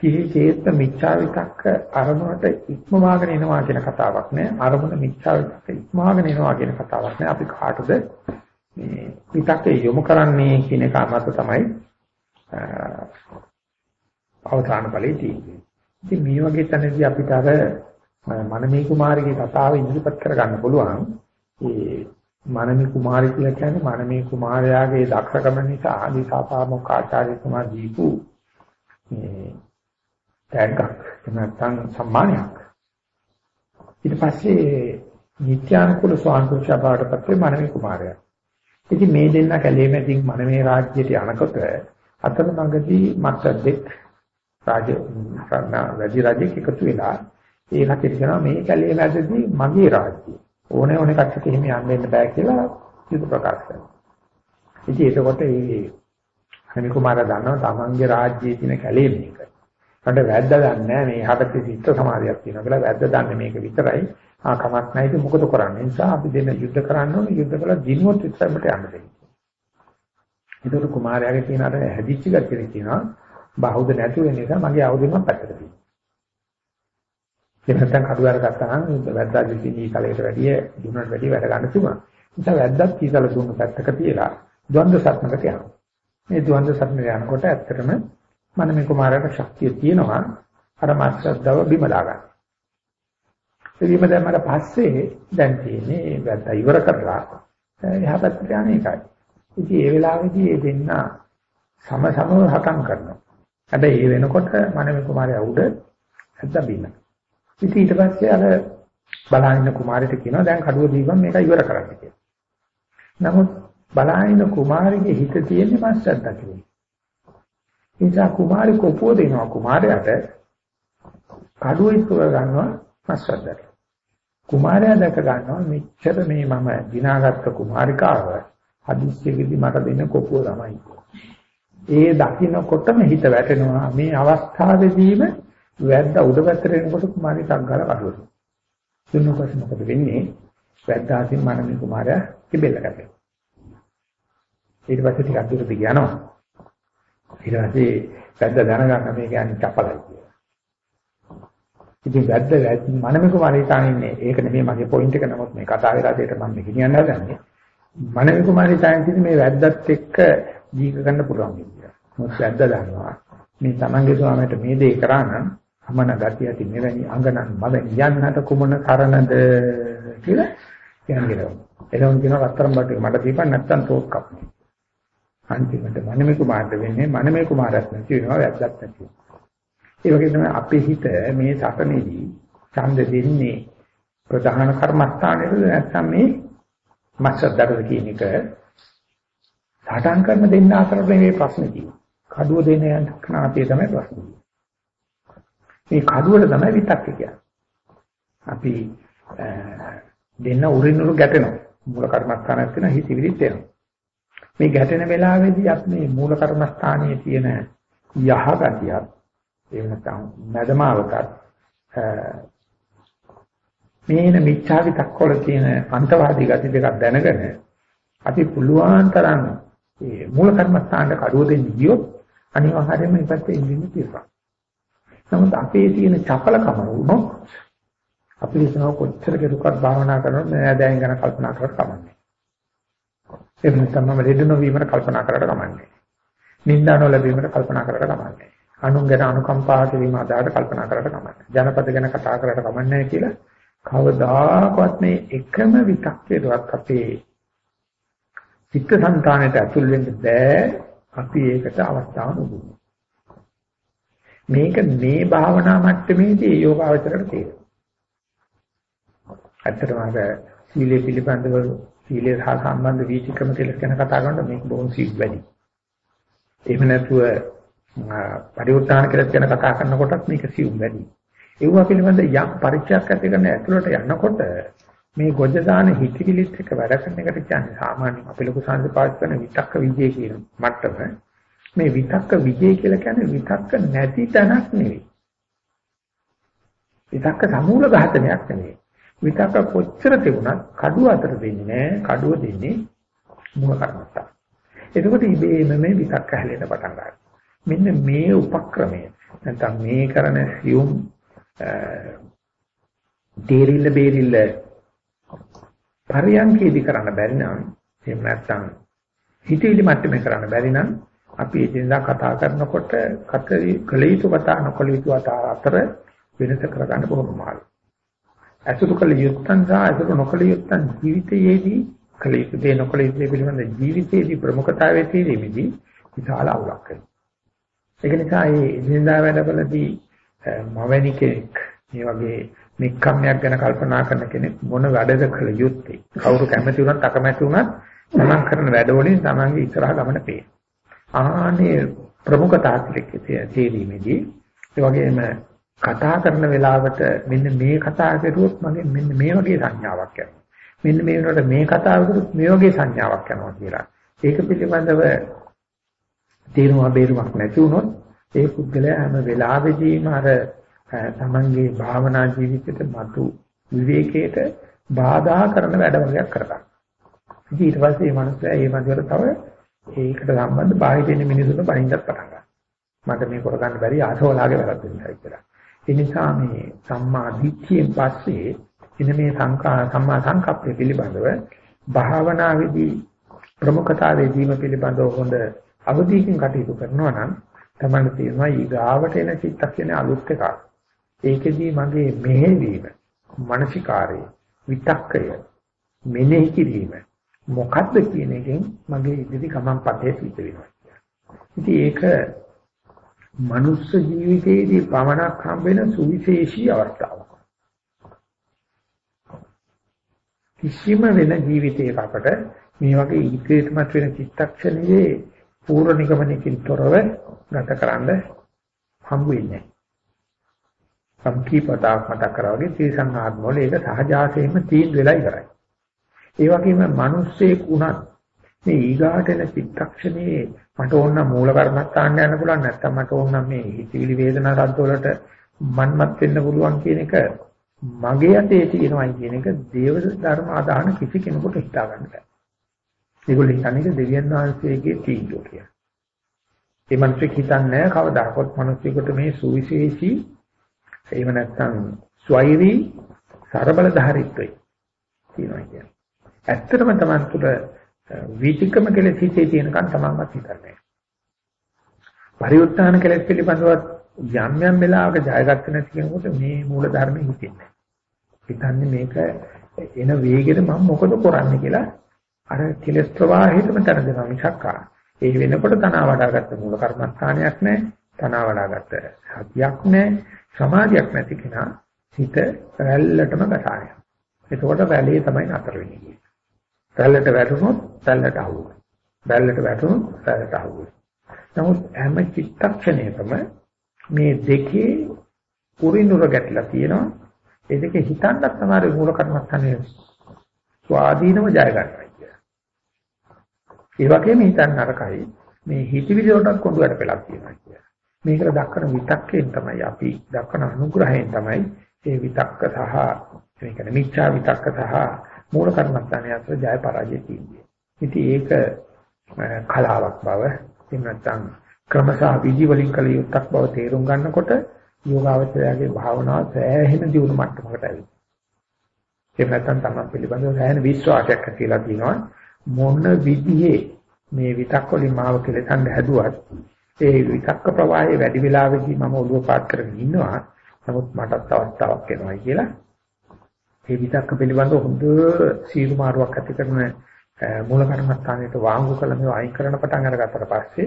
කිසිසේත් මිච්ඡා විතක්ක අරමුණට ඉක්මවාගෙන එනවා කියන කතාවක් නෑ අරමුණ මිච්ඡා විතක්ක ඉක්මවාගෙන එනවා කියන කතාවක් නෑ අපි කාටද මේ විතක්කේ යොමු කරන්නේ කියන එක අමත තමයි අවසාන ඵලයේ තියෙන්නේ. ඉතින් මේ වගේ තැනදී අපිට අර මනමේ කුමාරගේ කතාව ඉදිරිපත් කරගන්න පුළුවන්. ඒ මනමේ කුමාරය කියලා කියන්නේ මනමේ කුමාරයාගේ දක්ෂකම නිසා ආදිසාපාමොක් ආචාර්යතුමා දීපු මේ තෑග්ගක් නැත්නම් සම්මානයක්. ඊට පස්සේ නිත්‍යානුකූල ස්වාමීන් බවට පත් වේ මනමේ කුමාරයා. ඉතින් මේ දෙන්න කැලේ මැදින් මනමේ රාජ්‍යයට යනකොට අතරමඟදී මත්සද්දෙක් රාජ වැඩි රජෙක් එකතු වෙලා ඒ කටට කියනවා මේ කැලේ මැදදී මගේ රාජ්‍යය. ඕනේ ඕනේ කටට එහෙම යන්න දෙන්න බෑ කියලා යුද ප්‍රකාශ කරනවා. ඉතින් ඒකකොට මේ හනි කුමාරයා දන්නවා තමන්ගේ රාජ්‍යයේ තියෙන කැලේ මේක. මට වැද්ද දන්නේ මේ හකට සිත් සමාධියක් තියෙනවා කියලා වැද්ද දන්නේ මේක විතරයි. ආ කමක් නැහැ ඉතින් මොකද කරන්නේ? නිසා අපි දෙන්න යුද්ධ කරන්න ඕනේ. යුද්ධ කළා දිනුවොත් ඉස්සරහට යන්න දෙන්න. ඒකට කුමාරයාගේ තියෙන අර හැදිච්ච ගැටිය කියනවා බාහුද නැති වෙන නිසා මගේ ආයුධෙම පැත්තට තියෙනවා. ඒ නැත්තම් කඩුවර ගත්තාම වැද්දා දිදී කලයට වැඩිය දුන්නට වැඩිය වැඩ ගන්න තුමා. නිසා වැද්දත් කීකල දුන්න පැත්තක තියලා ද්වන්ද සත්නකට යනවා. මේ ද්වන්ද සත්න යනකොට ඇත්තටම මනමේ කුමාරයාට ශක්තිය තියෙනවා අර මාත්‍රද්දව බිම දාගන්න. ඒ බිම දැම්මට පස්සේ දැන් තියෙන්නේ වැද්දා ඉවර කරලා එහා පැත්තට යන එකයි. ඉතින් ඒ වෙලාවේදී ඒ දෙන්න සම සමව හකම් කරනවා. හැබැයි ඒ වෙනකොට මනමේ කුමාරයා උඩ ඇද්දා බිම. ඉතින් ඊට පස්සේ අර බලාගෙන කුමාරිට කියනවා දැන් කඩුව දීපන් මේක ඉවර කරන්න කියලා. නමුත් බලාගෙන කුමාරිගේ හිත තියෙන්නේ මස්සද්දා කියලා. නිසා කුමාරි කොපුව දෙනවා කුමාරයාට කඩුව ඉස්සර ගන්නවා මස්සද්දට. කුමාරයා දැක ගන්නවා මෙච්චර මේ මම දිනාගත්ත කුමාරිකාව හදිස්සියේදී මට දෙන කොපුව තමයි. ඒ දකින්නකොටම හිත වැටෙනවා මේ අවස්ථාවේදීම වැද්ද උඩ පැත්තට එනකොට කුමාරී සංඝාර කඩුවන. දුන්නකොට මොකද වෙන්නේ? වැද්දාසින් මනමේ කුමාරයා තිබෙල්ල කැපෙනවා. ඊට පස්සේ ටිකක් දුරට ගියනවා. ඊට පස්සේ වැද්ද දැනගන්න මේ කියන්නේ චපලයි කියලා. ඉතින් වැද්ද මනමේ කුමාරී තාන ඉන්නේ. ඒක නෙමෙයි මගේ පොයින්ට් එක නමුත් මේ කතාවේ රාජයට මම මේ කියන්න හදන්නේ. මනමේ කුමාරී තාන ඉන්නේ මේ වැද්දත් එක්ක ජීක ගන්න පුළුවන් කියලා. මොකද වැද්ද දන්නවා. මේ තමන්ගේ ස්වාමීට මේ දේ කරා නම් අමන ගතිය ඇති මෙවැනි අංගනන් මම යන්නට කුමන කරණද කියලා කියන්නේ. එළවන් කියන රත්තරන් බට්ටේ මට දීපන් නැත්තම් තෝක් කප්පේ. අන්තිමට මනමේ කුමාරට වෙන්නේ මනමේ කුමාරත් නැති වෙනවා වැද්දක් නැති වෙනවා. ඒ වගේ තමයි අපේ හිත මේ සතනේදී ඡන්ද දෙන්නේ ප්‍රධාන කර්මස්ථානයේද නැත්නම් මේ මස්සද්දරද කියන එක සටන් කරන දෙන්න අතර මේ ප්‍රශ්නේ තියෙනවා. කඩුව දෙන යන කනාතේ තමයි ප්‍රශ්නේ. මේ කඩුවට තමයි විතක්ක කියන්නේ. අපි දෙන්න උරින් උරු ගැටෙනවා. මූල කර්මස්ථානයක් තියෙන හිතවිලිත් එනවා. මේ ගැටෙන වෙලාවේදී අපි මේ මූල කර්මස්ථානයේ තියෙන යහ ගතියක් එහෙම නැත්නම් මදමාවකත් මේන මිච්ඡා විතක්කොල තියෙන අන්තවාදී ගති දෙකක් දැනගෙන අපි පුළුවන් තරම් මේ මූල කර්මස්ථානට කඩුව දෙන්න ගියොත් අනිවාර්යයෙන්ම ඉපැත්තේ ඉන්නේ තියෙනවා. නමුත් අපේ තියෙන චපලකම වුණොත් අපි හිතනවා කොච්චර කෙරුකත් භාවනා කරනොත් නෑදෑයන් ගැන කල්පනා කරලා කමන්නේ. ඒ නිසා මම ලෙඩ නොවීමට කල්පනා කරලා කමන්නේ. නින්දා නොලැබීමට කල්පනා කරලා කමන්නේ. අනුන් ගැන අනුකම්පා කිරීම අදාට කල්පනා කරලා කමන්නේ. ජනපද ගැන කතා කරලා කමන්නේ කියලා කවදාකවත් මේ එකම විතක්කේවත් අපේ චිත්තසංතානයට ඇතුල් වෙන්න බෑ. අපි ඒකට අවස්ථාව නුදුන්නේ. මේක මේ භාවනා මට්ටමේදී යෝගාවචරයට තේරෙනවා. ඇත්තටම අර සීලේ පිළිබඳව සීලේ සහ සම්බන්ධ වීතික්‍රම කියලා ගැන කතා කරනකොට මේක බොහොම සීල් වැඩි. එහෙම නැතුව පරිවර්තන කියලා ගැන කතා කරනකොටත් මේක සිව් වැඩි. ඒවා පිළිබඳ යම් පරිචයක් ඇති කරන ඇතුළට යනකොට මේ ගොජ දාන හිතවිලිත් එක වැඩ කරන එකට කියන්නේ සාමාන්‍ය අපේ ලොකු සංස්කෘතික පාවිච්චි කරන විතක්ක විජේ කියන මට්ටම මේ විතක්ක විජේ කියලා කියන්නේ විතක්ක නැති තැනක් නෙවෙයි. විතක්ක සමූල ඝාතනයක් නෙවෙයි. විතක්ක කොච්චර තිබුණත් කඩුව අතර දෙන්නේ නැහැ. කඩුව දෙන්නේ මූල කර්මස්ථාන. එතකොට ඉබේම මේ විතක්ක හැලෙන්න පටන් ගන්නවා. මෙන්න මේ උපක්‍රමය නැත්නම් මේ කරන සියුම් දේරිල්ල බේරිල්ල පරියන්කේදී කරන්න බැරි නම් එහෙම නැත්නම් හිතවිලි මට්ටමේ කරන්න බැරි නම් අපි එදිනදා කතා කරනකොට කල යුතු කතා නොකල යුතු කතා අතර වෙනස කරගන්න බොහොම මාළු. අසුරු කල යුත්තන් සහ අසුරු නොකල යුත්තන් ජීවිතයේදී කල යුතු දේ නොකල යුතු දේ පිළිබඳ ජීවිතයේදී ප්‍රමුඛතාවයේ තියෙන්නේ විශාල අවුලක් වෙනවා. ඒක නිසා මේ එදිනදා වැඩවලදී මවැනි කෙනෙක් මේ වගේ නික්කම්යක් ගැන කල්පනා කරන කෙනෙක් මොන වැඩද කළ යුත්තේ කවුරු කැමති වුණත් අකමැති වුණත් තමන් කරන වැඩවලින් තමන්ගේ ඉස්සරහ ගමන පේන. ආනේ ප්‍රමුඛතාවතිකයේ තේරීමේදී ඒ වගේම කතා කරන වෙලාවට මෙන්න මේ කතා කරුවොත් මගේ මෙන්න මේ වගේ සංඥාවක් යනවා. මෙන්න මේ වෙනකොට මේ කතාව කරුවොත් මේ වගේ සංඥාවක් යනවා කියලා. ඒක පිළිබඳව තේරුම බේරුමක් නැති වුණොත් ඒ පුද්ගලයා හැම වෙලාවෙදීම අර තමන්ගේ භාවනා ජීවිතයට මතු විවේකයට බාධා කරන වැඩ වර්ගයක් කරගන්න. ඉතින් ඊට පස්සේ මේ මනුස්සයා ඒ මන්දිර තව ඒකට සම්බන්ධ බාහිර ඉන්න මිනිසුන්ට බනින්නත් පටන් ගන්නවා. මට මේ කරගන්න බැරි ආශෝලාගේ වැරද්ද නිසා කියලා. ඒ නිසා මේ සම්මා දිට්ඨියෙන් පස්සේ ඉන්න මේ සංකා සම්මා සංකප්පය පිළිබඳව භාවනාවේදී ප්‍රමුඛතාවයේ දීම පිළිබඳව හොඳ අවධියකින් කටයුතු කරනවා නම් තමයි තේරෙනවා ඊගාවට එන චිත්තක්ෂණේ අලුත් එකක්. ඒකෙදී මගේ මෙහෙවීම, මානසිකාරය, විතක්කය, මෙනෙහි කිරීම මොකද්ද කියන එකෙන් මගේ ඉදිරි ගමන් පතේ සිද්ධ වෙනවා. ඉතින් ඒක මනුස්ස ජීවිතයේදී පමණක් හම්බෙන සුවිශේෂී අවස්ථාවක්. කිසිම වෙන ජීවිතයක අපට මේ වගේ ඉදිරියටමත් වෙන චිත්තක්ෂණයේ පූර්ව නිගමනකින් තොරව ගත කරන්න හම්බ වෙන්නේ. සම්කීපතාවක් මතක් කරා වගේ තීසං ආත්ම වල ඒක සහජාසයෙන්ම තීන් වෙලා ඉවරයි. ඒ වගේම මිනිස්සෙක් උනත් මේ ඊගාට එන චිත්තක්ෂණයේ මට ඕන මූල කර්මස්ථාන යන්න පුළුවන් නැත්නම් මට ඕන මේ හිතවිලි වේදනා රද්ද වලට මන්මත් වෙන්න පුළුවන් කියන එක මගේ අතේ තියෙනවයි කියන එක දේව ධර්ම ආදාන කිසි කෙනෙකුට හිතා ගන්න බෑ. ඒගොල්ලෝ හිතන්නේ දෙවියන් වහන්සේගේ තීන්දුව කියලා. ඒ මිනිස්සු හිතන්නේ කවදාකවත් මිනිස්සුෙකුට මේ සුවිශේෂී එහෙම නැත්නම් ස්වෛරී ਸਰබලධාරීත්වය තියෙනවා කියන්නේ. ඇත්තටම Taman තුළ වීතිකම කෙලෙස් හිතේ තියෙනකන් Tamanවත් හිතන්නේ. පරිඋත්ථාන කෙලෙස් පිළිබඳව යම් යම් වෙලාවක ජයගත්ත නැති කෙනෙකුට මේ මූල ධර්මෙ හිතෙන්නේ. හිතන්නේ මේක එන වේගෙට මම මොකද කරන්නේ කියලා අර කෙලස් ප්‍රවාහයටම තන දෙනවා මිසක් ඒ වෙනකොට තන වඩාගත්ත මූල කර්මස්ථානයක් නැහැ තන වඩාගත්ත සතියක් නැහැ සමාධියක් නැති කෙනා හිත රැල්ලටම ගසාය. එතකොට වැලේ තමයි නතර වෙන්නේ. රැල්ලට වැටුනොත් රැල්ලට අහු වෙනවා. රැල්ලට වැටුනොත් රැල්ලට අහු වෙනවා. නමුත් හැම චිත්තක්ෂණයකම මේ දෙකේ පුරිනුර ගැටලා තියෙනවා. ඒ දෙකේ හිතන්නත් තමයි මූල කර්මස්ථානයේ ස්වාධීනව ජය ගන්නවා. ඒ වගේම හිතන්න නරකයි මේ හිතවිලි වලට කොඳුරට පෙළක් තියෙනවා කියන්නේ. මේකට දක්වන විතක්කයෙන් තමයි අපි දක්වන අනුග්‍රහයෙන් තමයි මේ විතක්ක සහ මේ කියන්නේ මිච්ඡා විතක්ක සහ මූල කර්මස්ථානය අතර ජය පරාජය තියෙන්නේ. ඉතින් ඒක කලාවක් බව එහෙම නැත්නම් ක්‍රමසහ විදි වලින් කළ යුත්තක් බව තේරුම් ගන්නකොට යෝගාවචරයාගේ භාවනාව සෑහෙන දියුණු මට්ටමකට ඇවිත්. එහෙම නැත්නම් තමයි පිළිබඳව සෑහෙන විශ්වාසයක් ඇතිලා තියෙනවා. මොන විදිහේ මේ විතක් වලින් මාව කෙලසන්න හැදුවත් ඒ විතක්ක ප්‍රවාහයේ වැඩි වෙලාවෙදී මම ඔළුව පාත් කරගෙන ඉන්නවා. නමුත් මටත් අවස්ථාවක් එනවා කියලා. ඒ විතක්ක පිළිබඳව හොඳ සීරු මාරුවක් ඇති කරන මූල කර්මස්ථානයට වාංගු කළ මේ අයින් කරන පටන් අරගත්තට පස්සේ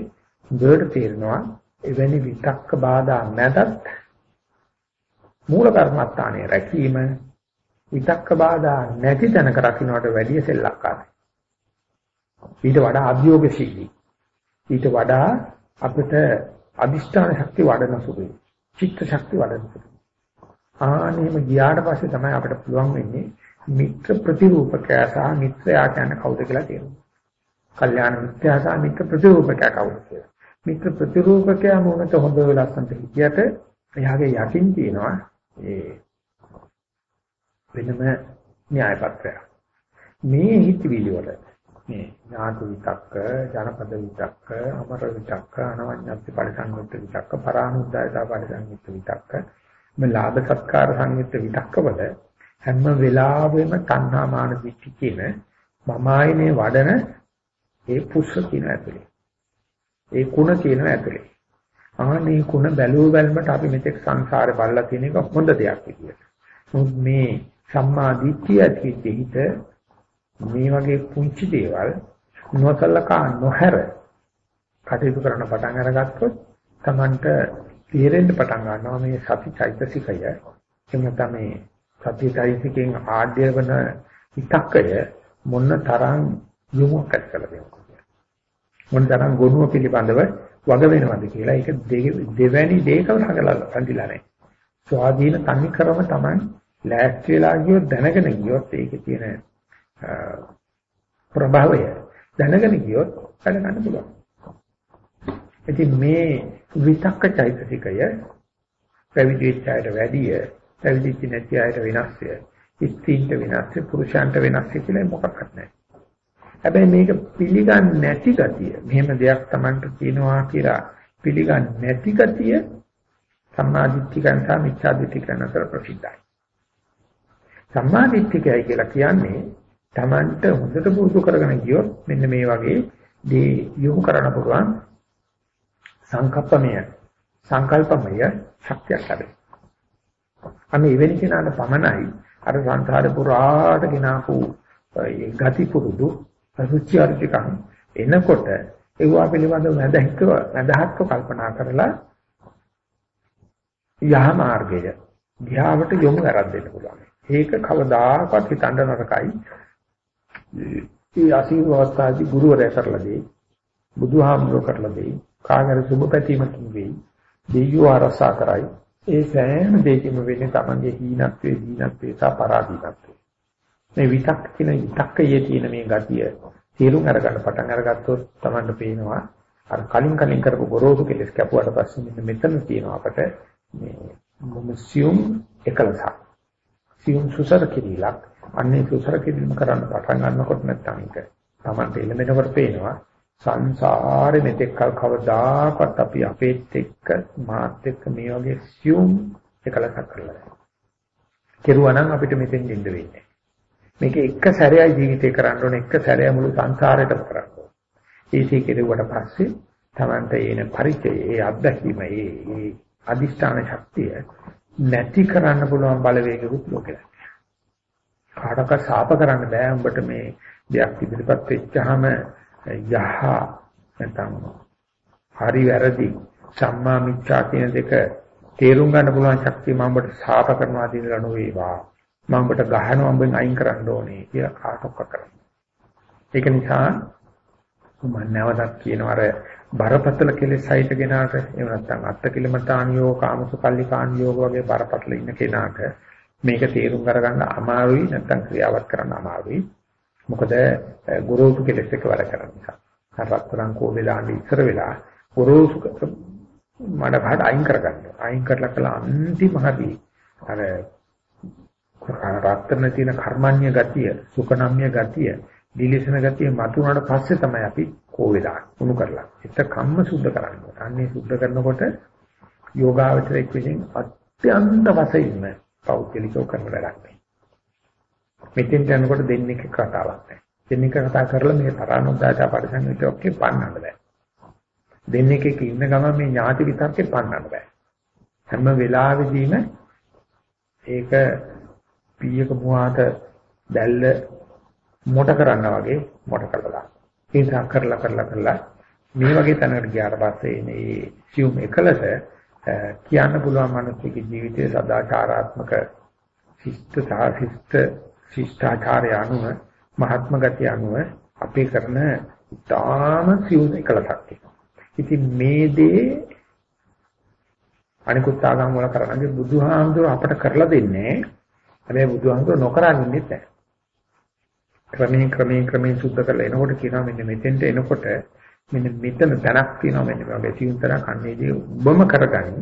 හොඳට තේරෙනවා එවැනි විතක්ක බාධා නැතත් මූල කර්මස්ථානයේ රැකීම විතක්ක බාධා නැති තැනක රකින්නට වැඩිය සෙල්ලක්කාරයි. ඊට වඩා අභියෝගශීලී. ඊට වඩා අපිට අදිෂ්ඨාන ශක්තිය වඩන සුළුයි. චිත්ත ශක්තිය වඩන සුළුයි. ආනෙම ගියාට පස්සේ තමයි අපිට පුළුවන් වෙන්නේ මිත්‍ර ප්‍රතිරූපකය සහ මිත්‍රයා කියන්නේ කවුද කියලා තේරුම්. කල්යාණ මිත්‍යා සහ මිත්‍ර ප්‍රතිරූපකය කවුද කියලා. මිත්‍ර ප්‍රතිරූපකයා මොනට හොඳ ලස්සනට හිතියට එයාගේ යකින් තියෙනවා ඒ වෙනම න්‍යාය පත්‍රය. මේ හිතවිලි වල මේ ඥාතු විතක්ක, ජනපද විතක්ක, අමර විතක්ක, අනවඤ්ඤත්ති පරිසංයුක්ත විතක්ක, පරානුද්යතා පරිසංයුක්ත විතක්ක, මේ ලාභ සත්කාර සංයුක්ත විතක්කවල හැම වෙලාවෙම තණ්හා මාන දිට්ඨි කියන මමයිනේ වඩන ඒ පුස්ස කියන ඇතුලේ. ඒ කුණ තියෙනවා ඇතුලේ. ආනේ කුණ බැලුව බැලමට අපි මෙතෙක් සංසාරේ බලලා තියෙන එක හොඳ දෙයක් විදියට. මොකද මේ සම්මා දිට්ඨිය හිත මේ වගේ පුංචි දේවල් නොසලකා නොහැර කටයුතු කරන පටන් අරගත්තොත් Tamanට තේරෙන්න පටන් ගන්නවා මේ සති චෛතසිකය. එහෙම තමයි සති චෛතසිකෙන් ආඩ්‍ය වෙන විතක්කය මොන තරම් යොමුක් කරලා මොන තරම් ගුණුව පිළිබඳව වග වෙනවද කියලා. ඒක දෙවැනි දෙයක ළඟලා අඳිලා නැහැ. ස්වාධීන තනි ක්‍රම තමයි ලෑස්ති වෙලා ගියොත් දැනගෙන ගියොත් ඒකේ තියෙන ප්‍රභාවය දැනගෙන ගියොත් වැඩ ගන්න පුළුවන්. ඉතින් මේ විතක්ක චෛතසිකය පැවිදි වෙච්ච අයට වැඩිය පැවිදි නැති අයට වෙනස්ය. ස්ත්‍රීන්ට වෙනස්ය, පුරුෂයන්ට වෙනස්ය කියලා මොකක්වත් නැහැ. හැබැයි මේක පිළිගන්නේ නැති ගතිය, මෙහෙම දෙයක් Tamanට කියනවා කියලා පිළිගන්නේ නැති ගතිය සම්මාදිට්ඨිකයන් සහ මිච්ඡාදිට්ඨිකයන් අතර ප්‍රසිද්ධයි. සම්මාදිට්ඨිකයයි කියලා කියන්නේ Tamanට හොඳට පුරුදු කරගෙන ගියොත් මෙන්න මේ වගේ දේ යොමු කරන්න පුළුවන් සංකප්පමය සංකල්පමය ශක්තියක් ලැබෙනවා. අනේ එවැනි කෙනාට පමණයි අර සංසාර පුරාට ගෙනාපු ගති පුරුදු රුචි අරුචිකම් එනකොට ඒවා පිළිබඳව නැදහිකව නැදහත්ව කල්පනා කරලා යහ මාර්ගය ධ්‍යාවට යොමු කරක් දෙන්න පුළුවන්. ඒක කවදාකවත් හිතන්න නරකයි. මේ අසීවවස්ථාදී ගුරුවරයා කරලා දෙයි. බුදුහාමුදුරුවෝ කරලා දෙයි. කාගර සුබ පැතීමකින් වෙයි. දෙයියෝ ආරසා කරයි. ඒ සෑම දෙයකින්ම වෙන්නේ තමන්ගේ හීනත්වයේ දීනත්වයේ සහ පරාදීනත්වයේ. මේ විතක් කියන විතක්කයේ තියෙන මේ ගතිය තේරුම් අරගන්න පටන් අරගත්තොත් තමන්ට පේනවා අර කලින් කලින් කරපු ගොරෝසු කෙලස් කැපුවට පස්සේ මෙන්න මෙතන තියෙනවා අපට මේ මොමසියුම් එකලසක්. සියුම් සුසර කිරිලක් අන්නේ සුසර කිරිම කරන්න පටන් ගන්නකොට නැත්නම් ඒක තමන්ට එළමෙනකොට පේනවා සංසාරේ මෙතෙක් කල් කවදාකවත් අපි අපේත් එක්ක මාත් එක්ක මේ වගේ සියුම් එකලසක් කරලා නැහැ. කෙරුවා නම් අපිට මෙතෙන් දෙන්න වෙන්නේ. මේක එක සැරයයි ජීවිතේ කරන්න ඕනේ එක සැරය මුළු සංසාරෙටම කරන්න ඕනේ. ඒකේ කෙරුවට පස්සේ Tamanta එන පරිචය, ඒ අත්දැකීම, ඒ ඒ අදිෂ්ඨාන ශක්තිය නැති කරන්න පුළුවන් බලවේගකුත් ලෝකෙලා. කාටක සාප කරන්න බෑ උඹට මේ දෙයක් ඉදිරිපත් වෙච්චාම යහ නැත්නම් හරි වැරදි සම්මා මිච්ඡා කියන දෙක තේරුම් ගන්න පුළුවන් ශක්තිය මම ඔබට සාප කරනවා දිනලා නොවේවා මම ඔබට ගහනවා ඔබෙන් අයින් කරන්න ඕනේ කියලා කාටොක්ක කරන්නේ. ඒක නිසා මම නැවතත් කියනවා අර බරපතල කෙලෙස් සහිත කෙනාට එහෙම නැත්නම් අත්ති කිලමතානියෝ කාමසුකල්ලිකානියෝ වගේ බරපතල ඉන්න කෙනාට මේක තේරුම් කරගන්න අමාරුයි නැත්නම් ක්‍රියාවත් කරන්න අමාරුයි. මොකද ගුරුතු කෙලෙස් එක වැඩ කරන නිසා. හරතරන් කෝබේ දාන්න ඉස්සර වෙලා ගුරුසු මඩ ගහට අයින් කරගන්න. අයින් කරලා කළ අන්තිම හරි අර රත්තරන තියෙන කර්මන්‍ය ගතිය, සුඛනම්‍ය ගතිය, දිලිසන ගතිය මතුනට පස්සේ තමයි අපි කෝවේ දාන්නේ. උණු කරලා. ඒක කම්ම සුද්ධ කරන්නේ. අන්නේ සුද්ධ කරනකොට යෝගාවචරයක් විසින් අත්‍යන්ත වශයෙන්ම පෞද්ගලිකව කරන වැඩක් නේ. මෙතෙන් යනකොට දෙන්නේ කතාවක් නැහැ. දෙන්නේ කතා කරලා මේ තරණොද්දාචා පරිසංගිත ඔක්කේ පන්නන්න බෑ. දෙන්නේ එකක ඉන්න ගමන් මේ ඥාති විතර්කේ පන්නන්න බෑ. හැම වෙලාවෙදීම ඒක පීයක මුවාට දැල්ල මොට කරනවා වගේ මොට කරලා. ඒ නිසා කරලා කරලා කරලා මේ වගේ තැනකට ගියාට පස්සේ මේ සියුම් එකලස කියන්න පුළුවන් මිනිස්සුගේ ජීවිතයේ සදාචාරාත්මක ශිෂ්ට සාහිෂ්ට ශිෂ්ටාචාරය අනුව මහත්ම ගතිය අනුව අපේ කරන තාම සියුම් එකලසක් තියෙනවා. ඉතින් මේ දේ අනිකුත් ආගම් වල කරන්නේ බුදුහාමුදුර අපට කරලා දෙන්නේ හැබැයි බුදුහාමුදුර නොකරන්නේ නැහැ. ක්‍රමයෙන් ක්‍රමයෙන් ක්‍රමයෙන් සුද්ධ කරලා එනකොට කියනවා මෙන්න මෙතෙන්ට එනකොට මෙන්න මෙතන තැනක් තියෙනවා මෙන්න මේ වගේ සියුම් තැනක් අන්නේදී ඔබම කරගන්න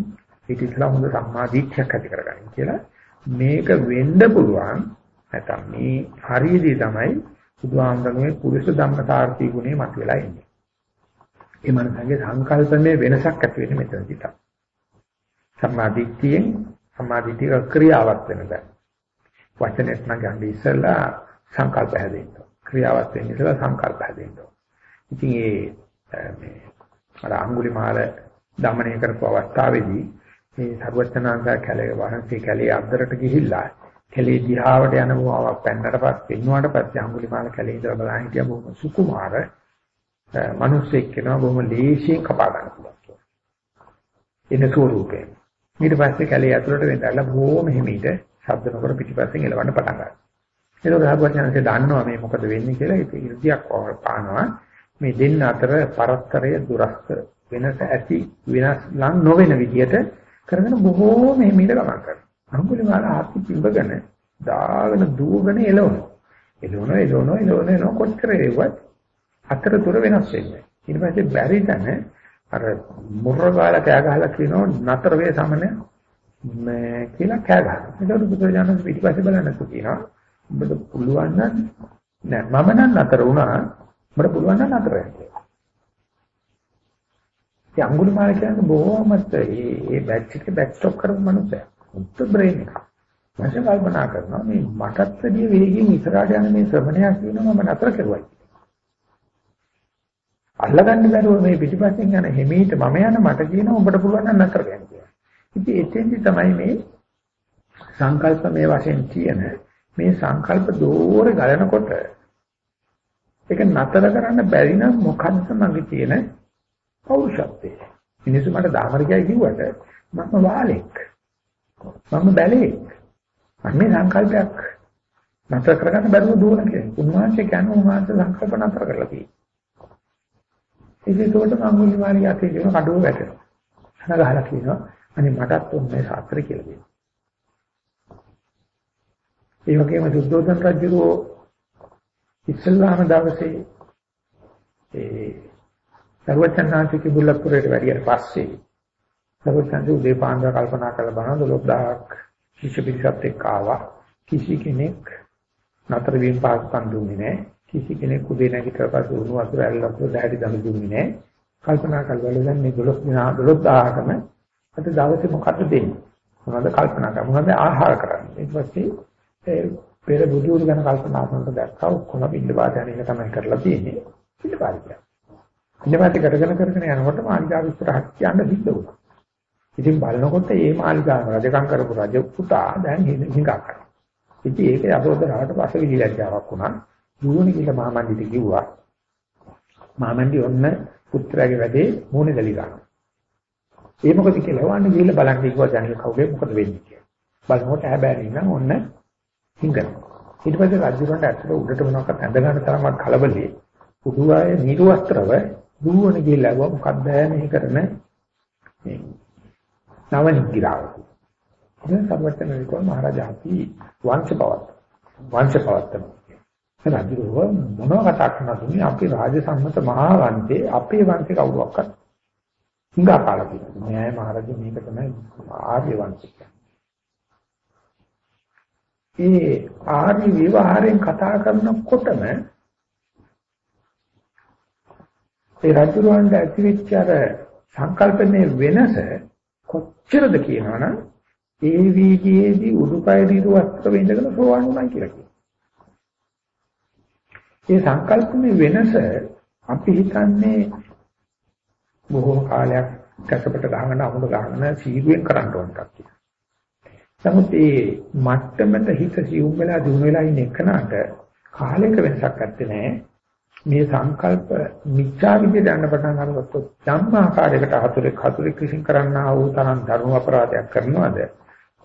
ඊට ඉස්සලා හොඳ සම්මාදීක්ෂයක් ඇති කරගන්න කියලා මේක වෙන්න පුළුවන් නැත්නම් මේ හරියදී තමයි බුදුහාමුදුරනේ පුරුෂ ධම්මතාර්ථී ගුණේ මතුවලා ඉන්නේ. ඒ මනසගේ සංකල්පමේ වෙනසක් ඇති වෙන්නේ මෙතනදී තමයි. සම්මාදිට්ඨියෙන් සම්මාදිට්ඨිය ක්‍රියාවක් වෙන බෑ. වචනෙත් නම් ගන්නේ ඉස්සලා සංකල්ප හැදෙන්න. ක්‍රියාවත් වෙන්නේ ඉස්සලා සංකල්ප හැදෙන්න. ඉතින් ඒ මේ අර අඟුලිමාල দমনය කරපු අවස්ථාවේදී මේ සර්වඥාන්ත කැලේ වහන්සේ කැලේ අද්දරට ගිහිල්ලා කැලේ දිහාවට යන බවක් පෙන්නට පස්සේ ඉන්නුවාට පස්සේ අඟුලිමාල කැලේ ඉඳලා බලන් හිටියා බොහොම සුකුමාර මිනිස්සෙක් කෙනා බොහොම ලේසියෙන් කපා ගන්න පුළුවන් කියලා. එන ස්වරූපේ. ඊට පස්සේ කැලේ ඇතුළට වෙඳලා බොහොම හිමීට ශබ්ද නොකර පිටිපස්සෙන් එලවන්න පටන් ගන්නවා. ඒක සර්වඥාන්සේ දන්නවා මේ මොකද වෙන්නේ කියලා ඒක ඉර්ධියක් පානවා. මේ දෙන්න අතර පරස්පරය දුරස්ත වෙනස ඇති වෙනස් ලං නොවන විදිහට කරගෙන බොහෝ මේ මිල ගමන් කරනවා. අඟුලිමාල ආපි පිඹගෙන දාගෙන දුවගෙන එළවනවා. එළවන එළවන එළවන එළවන කොච්චර ඒවත් අතර දුර වෙනස් වෙන්නේ. ඊට පස්සේ බැරි තැන අර මුර්රගාල කෑ ගහලා කියනවා නතර වේ සමන මේ කියලා කෑ ගහනවා. ඒකට බුදුරජාණන් පිටිපස්සේ බලන්න කියනවා. ඔබට පුළුවන් නම් නෑ මම නම් නතර වුණා. ඔබට පුළුවන් නම් නතර වෙන්න. ඒ අඟුලිමාල කියන්නේ බොහොමත් මේ මේ බැච් එකේ බැක් ස්ටොප් කරපු මනුස්සයා. උත්ත බ්‍රේන් එක. මම කල්පනා කරනවා මේ මටත් වැඩි වේගයෙන් ඉස්සරහට යන මේ ශ්‍රමණයා කියනවා මම නතර කරුවයි. අල්ලගන්න බැරුව මේ පිටිපස්සෙන් යන හිමීට මම යන මට කියනවා උඹට පුළුවන් නම් නතර ගන්න කියලා. ඉතින් එතෙන්දි තමයි මේ සංකල්ප මේ වශයෙන් කියන මේ සංකල්ප දෝරේ ගලනකොට ඒක නතර කරන්න බැරි නම් මොකද්ද මගේ තියෙන පෞරුෂත්වය. මිනිස්සු මට දාමරිකයි කිව්වට මම වාලෙක්. මම බැලෙක්. අන්නේ සංකල්පයක් නතර කරගන්න බැරුව දුවන කෙනෙක්. උන්වහන්සේ කියන්නේ උන්වහන්සේ සංකල්ප නතර කරලා තියෙනවා. ඒකේතකොට අඟුලි මාරි යතේ කියන කඩුව වැටෙනවා. අන ගහලා කියනවා අනේ මටත් උන්නේ සාත්‍ර කියලා දෙන්න. ඒ වගේම සුද්ධෝදන රජුගේ ඉස්ලාම දවසේ ඒ සර්වචන්නාංශික බුල්ලපුරේට වැඩියට පස්සේ සර්වචන්තු දීපාන්දර කල්පනා කරලා බලන 12000ක් කිසි පිටසත් එක්ක ආවා. කිසි කෙනෙක් නතර වීම පාස්පන් දුන්නේ නැහැ. කිසි කෙනෙක් උදේ නැගිටලා පස්සේ උණු වතුර ඇල්ලලා දැහැටි දම දුන්නේ නැහැ. කල්පනා කරලා දැන් මේ 12 දිනා 12000කම අද දවසේ මොකද්ද දෙන්නේ? මොනවද කල්පනා කරන්නේ? මොනවද ආහාර කරන්නේ? ඊට පස්සේ පෙර බුදුරු ගැන කල්පනා කරනකොට දැක්කා ඔක්කොම පිළිපාත යන එක තමයි කරලා තියෙන්නේ. පිළිපාත කියන්නේ. පිළිපාත කරගෙන කරගෙන යනකොට මාළිගාව ඉස්සරහට යන්න සිද්ධ වුණා. ඉතින් බලනකොට මේ මාළිගාව රජකම් කරපු රජ පුතා දැන් හිඟා කරනවා. ඉතින් ඒක යසෝදරාට පස්සේ විලැජ්ජාවක් වුණා. දුවන කියලා මාමණ්ඩිට කිව්වා. මාමණ්ඩි ඔන්න පුත්‍රයාගේ වැඩේ මූණ ගලී ගන්නවා. ඒ මොකද කියලා වань ගිහිල්ලා බලන්න කිව්වා දැන් කවුගේ මොකද වෙන්නේ කියලා. බලනකොට හැබැයි නම් ඔන්න හිඟනවා. ඊට පස්සේ රජුරන්ට ඇත්තට උඩට මොනවක්වත් ඇඳ ගන්න තරමක් කලබලයි. උඩුවායේ නිර්වස්ත්‍රව දුවන ගිහිල්ලා මොකක්ද මේ කරන මේ නවනිග්‍රාව. දැන් සර්වඥ විකෝ මහරජාති වංශපවත් වංශපවත්තන. රජුව මොනව කතා කරනවද අපි රාජ සම්මත මහා වංශේ අපේ වංශේ කවුරුවක්වත් හිඟා කාලා තියෙනවා. නෑ මහරජා මේක තමයි ආර්ය වංශය. ඒ ආර්ය විවහාරයෙන් කතා කරනකොටම ඒ රජුරවන්ට ඇතිවෙච්ච අර සංකල්පනේ වෙනස කොච්චරද කියනවනම් ඒ වීදියේදී උඩුකය දිරු වස්ත්‍ර වෙඳගෙන සෝවන් වුණා කියලා කියනවා. ඒ සංකල්පනේ වෙනස අපි හිතන්නේ බොහෝ කාලයක් කැසපට ගහගෙන අමුඩ ගහගෙන සීරුවෙන් කරන්න ඕන එකක් කියලා. නමුත් මේ මට්ටමට හිත සිවුම් වෙලා දිනු වෙලා ඉන්න එකනට කාලයක වෙනසක් නැත්තේ නෑ. මේ සංකල්ප මිච්ඡා විදිහට යන පටන් ගන්නකොට යම් ආකාරයකට හතුරෙක් හතුරෙක් විසින් කරන්නා වූ තරම් ධර්ම අපරාධයක් කරනවද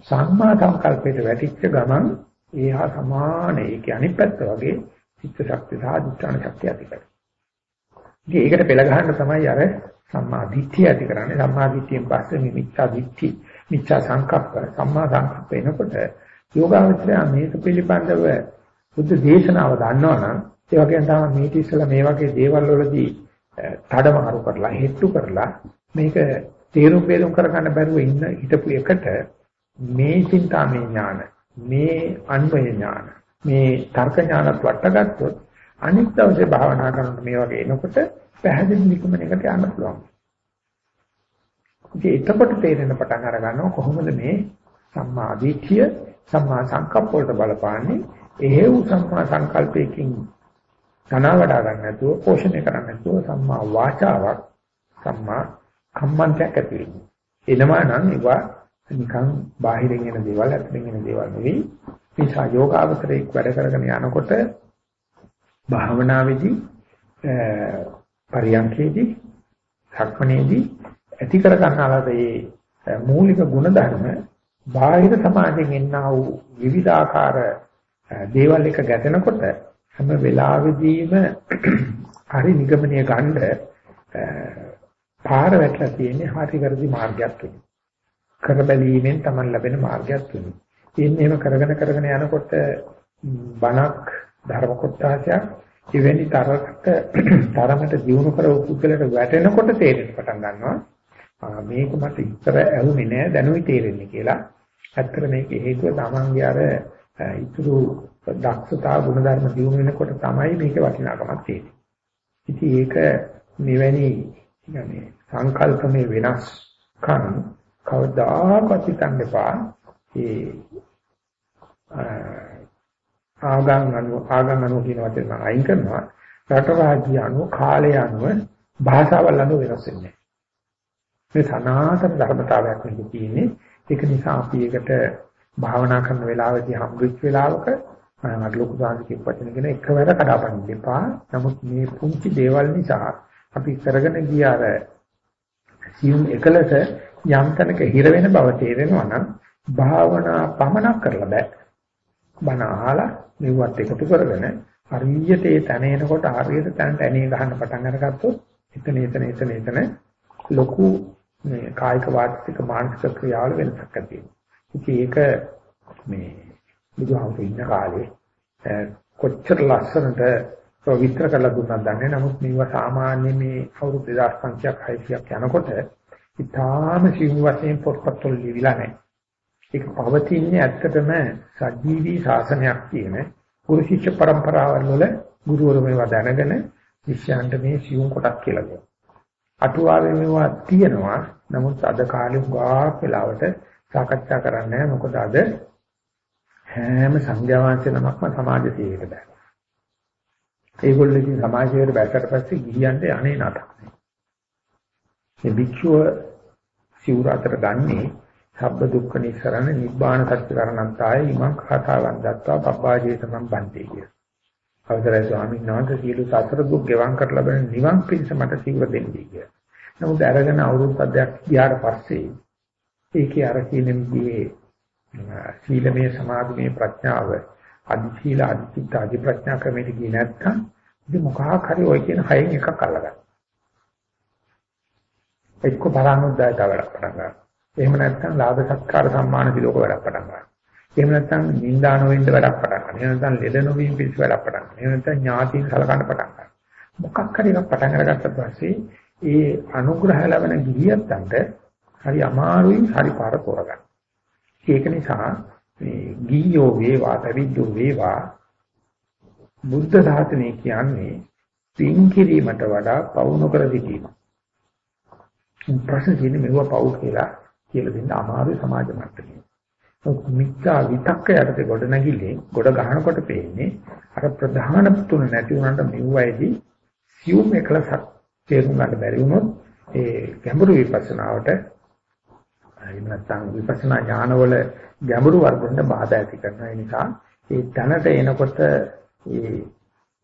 සම්මා සංකල්පයට වැටිච්ච ගමන් ඒහා සමාන ඒක අනිත් පැත්ත වගේ චිත්ත ශක්තිය සහ අධිෂ්ඨාන ශක්තිය ඇති කරගන්නවා. ඉතින් ඒකට පෙළ ගහන්න තමයි අර සම්මා දිට්ඨිය ඇති කරන්නේ. සම්මා දිට්ඨියෙන් පස්සේ මේ මිච්ඡා දිට්ඨි මිච්ඡා සංකප්ප සම්මා සංකප්ප එනකොට යෝගාවචරය මේක පිළිබඳව බුද්ධ දේශනාව දන්නවනම් ඒ වගේම තමයි මේක ඉස්සලා මේ වගේ දේවල් වලදී තඩමාරු කරලා හෙට්ටු කරලා මේක තේරුම් බේරුම් කරගන්න බැරුව ඉන්න හිටපු එකට මේ චින්තාමය ඥාන මේ අන්වය ඥාන මේ තර්ක ඥානත් වටගත්තොත් අනිත් දවසේ භාවනා කරනකොට මේ වගේ එනකොට පැහැදිලි නිගමනයකට යන්න පුළුවන්. ඉතින් එතකොට තේරෙන පටන් අර ගන්නවා කොහොමද මේ සම්මා දිට්ඨිය සම්මා සංකප්ප වලට බලපාන්නේ එහෙව් සම්මා සංකල්පයකින් තනවා වඩා ගන්න නැතුව පෝෂණය කරන්න නැතුව සම්මා වාචාවක් සම්මා කම්මන්තයක් ඇති වෙන්නේ. එනවා නම් ඒවා නිකන් බාහිරින් එන දේවල් ඇතුලින් එන දේවල් නෙවෙයි. නිසා යෝගාවතරේ වැඩ කරගෙන යනකොට භාවනාවේදී පරියන්කේදී සක්මණේදී ඇති කර ගන්නාලද මේ මූලික ගුණ ධර්ම බාහිර සමාජයෙන් එන්නා වූ විවිධාකාර දේවල් එක ගැටෙනකොට හැම වෙලාවෙදීම හරි නිගමනීය ගන්න පාර වැටලා තියෙන්නේ හරි වැරදි මාර්ගයක් තුනේ. කර බැලීමෙන් තමයි ලැබෙන මාර්ගයක් තුනේ. ඉන්නේ එහෙම කරගෙන කරගෙන යනකොට බණක් ධර්ම කොටසක් එවැනි තරකට තරමට දියුණු කරව පුද්ගලට වැටෙනකොට තේරෙන්න පටන් ගන්නවා. මේක මට ඉතර ඇහුනේ නෑ දැනුයි තේරෙන්නේ කියලා. ඇත්තට මේක හේතුව තමන්ගේ අර ඉතුරු දක්ෂතා ගුණධර්ම දියුණු වෙනකොට තමයි මේක වටිනාකමක් තියෙන්නේ. ඉතින් ඒක මෙවැනි කියන්නේ සංකල්පමේ වෙනස්කම් කවදාකවත් හිතන්න එපා. ඒ ආගම් අනුව ආගම් අනුව කියන වචන මම අයින් කරනවා. රට රාජ්‍ය අනුව කාලය අනුව භාෂාවල් අනුව වෙනස් වෙන්නේ. මේ සනාතන ධර්මතාවයක් නෙවෙයි තියෙන්නේ. ඒක නිසා අපි ඒකට භාවනා කරන වෙලාවදී හම්බුච්ච වෙලාවක මම ලොකු සාංශික වචන කියන එකවර කඩාපනින්න එපා. නමුත් මේ පුංචි දේවල් නිසා අපි කරගෙන ගිය අර සියුම් එකලස යම් තැනක හිර වෙන බව තේරෙනවා නම් භාවනා පමනක් කරලා බෑ. බණ අහලා මෙව්වත් එකතු කරගෙන හරියට ඒ තැන එනකොට හරියට තැනට ඇනේ ගහන්න පටන් අරගත්තොත් එතන එතන එතන එතන ලොකු මේ කායික වාචික මානසික ක්‍රියාවල වෙනසක් ඇති වෙනවා. ඒක මේ බුදුහාමුදුරු ඉන්න කාලේ කොච්චර ලස්සනට විස්තර කරලා දුන්නාද දන්නේ නමුත් මේවා සාමාන්‍ය මේ අවුරුදු 2500ක් 600ක් යනකොට ඉතාලම සිව් වශයෙන් පොත්පත්වල ලියවිලා නැහැ. ඒක පවතින්නේ ඇත්තටම සජීවී ශාසනයක් කියන ගුරු ශිෂ්‍ය පරම්පරාවල් වල ගුරුවරු මේවා දැනගෙන ශිෂ්‍යයන්ට මේ සිව් කොටක් කියලා දෙනවා. අටුවාවේ මේවා තියෙනවා. නමුත් අද කාලේ ගාක් වෙලාවට සාකච්ඡා කරන්නේ නැහැ. මොකද අද හැම සංඥාවාංශ නමක්ම සමාජ සේවයට බෑ. ඒගොල්ලෝ ඉතින් සමාජයට බැසට පස්සේ ගිහියන්ට අනේ නටක්. මේ භික්ෂුව සිවුර අතර ගන්නේ සබ්බ දුක්ඛ නිසරණ නිබ්බාන සත්‍ය කරණන්තාය ඉමං කතාවන් දත්තා පබ්බාජේ තමන් බන්තේ කිය. අවතරයි ස්වාමීන් වහන්සේ සියලු සතර දුක් ගෙවම් කර ලබන නිවන් පිණිස මට සිවුර දෙන්නේ කිය. නමුත් අරගෙන අවුරුදු පදයක් ගියාට පස්සේ ඒකේ අර කියන විදිහේ සීලමය සමාධිමය ප්‍රඥාව අදි සීල අදි චිත්ත අදි ප්‍රඥා ක්‍රමයට ගියේ නැත්නම් ඉතින් මොකක් හරි ඔය කියන හයෙන් එකක් අල්ලගන්න. එක්ක බලානුද්දායට වැඩ පටන් ගන්නවා. එහෙම නැත්නම් ලාභ සත්කාර සම්මාන දිලෝක වැඩ පටන් ගන්නවා. එහෙම නැත්නම් නිന്ദා නොවෙන්න වැඩක් පටන් ගන්නවා. එහෙම නැත්නම් ලෙඩ නොවීම පිළිස් වැඩක් පටන් ගන්නවා. එහෙම නැත්නම් ඥාතින් සලකන්න පටන් ගන්නවා. මොකක් හරි එකක් පටන් අරගත්ත පස්සේ ඒ අනුග්‍රහ ලැබෙන ගිහියන්ට හරි අමාරුයි හරි පාර තෝරගන්න. ඒක නිසා මේ ගියෝ වේවා පැවිද්දෝ වේවා බුද්ධ ශාසනය කියන්නේ පින් කිරීමට වඩා පවු නොකර සිටීම. ප්‍රශ්න තියෙන්නේ මෙව පවු කියලා කියලා දෙන්න අමාරු සමාජ මට්ටමේ. මිත්‍යා විතක්ක යටතේ ගොඩ නැගිලේ ගොඩ ගහනකොට පේන්නේ අර ප්‍රධාන තුන නැති වුණාට මෙව්වයිදී සියුම් එකලසක් තේරුම් ගන්න බැරි වුණොත් ඒ ගැඹුරු විපස්සනාවට එහෙම නැත්නම් විපස්සනා ඥානවල ගැඹුරු වර්ගොන්න බාධා ඇති කරන නිසා ඒ තැනට එනකොට ඒ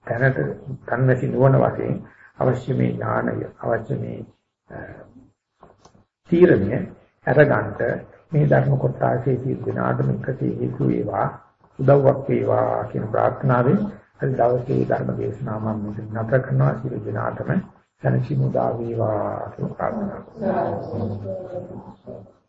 තැනට තන්වැසි නුවණ වශයෙන් අවශ්‍ය මේ ඥානය අවශ්‍ය මේ තීරණය අරගන්න මේ ධර්ම කොටාසේ තියෙන ආධමිකතේ හේතු වේවා උදව්වක් වේවා කියන ප්‍රාර්ථනාවෙන් අද දවසේ ධර්ම දේශනාව මම මෙතන නතර කරනවා. සියලු දෙනාටම සනසිමුදා වේවා කියලා ප්‍රාර්ථනා කරනවා.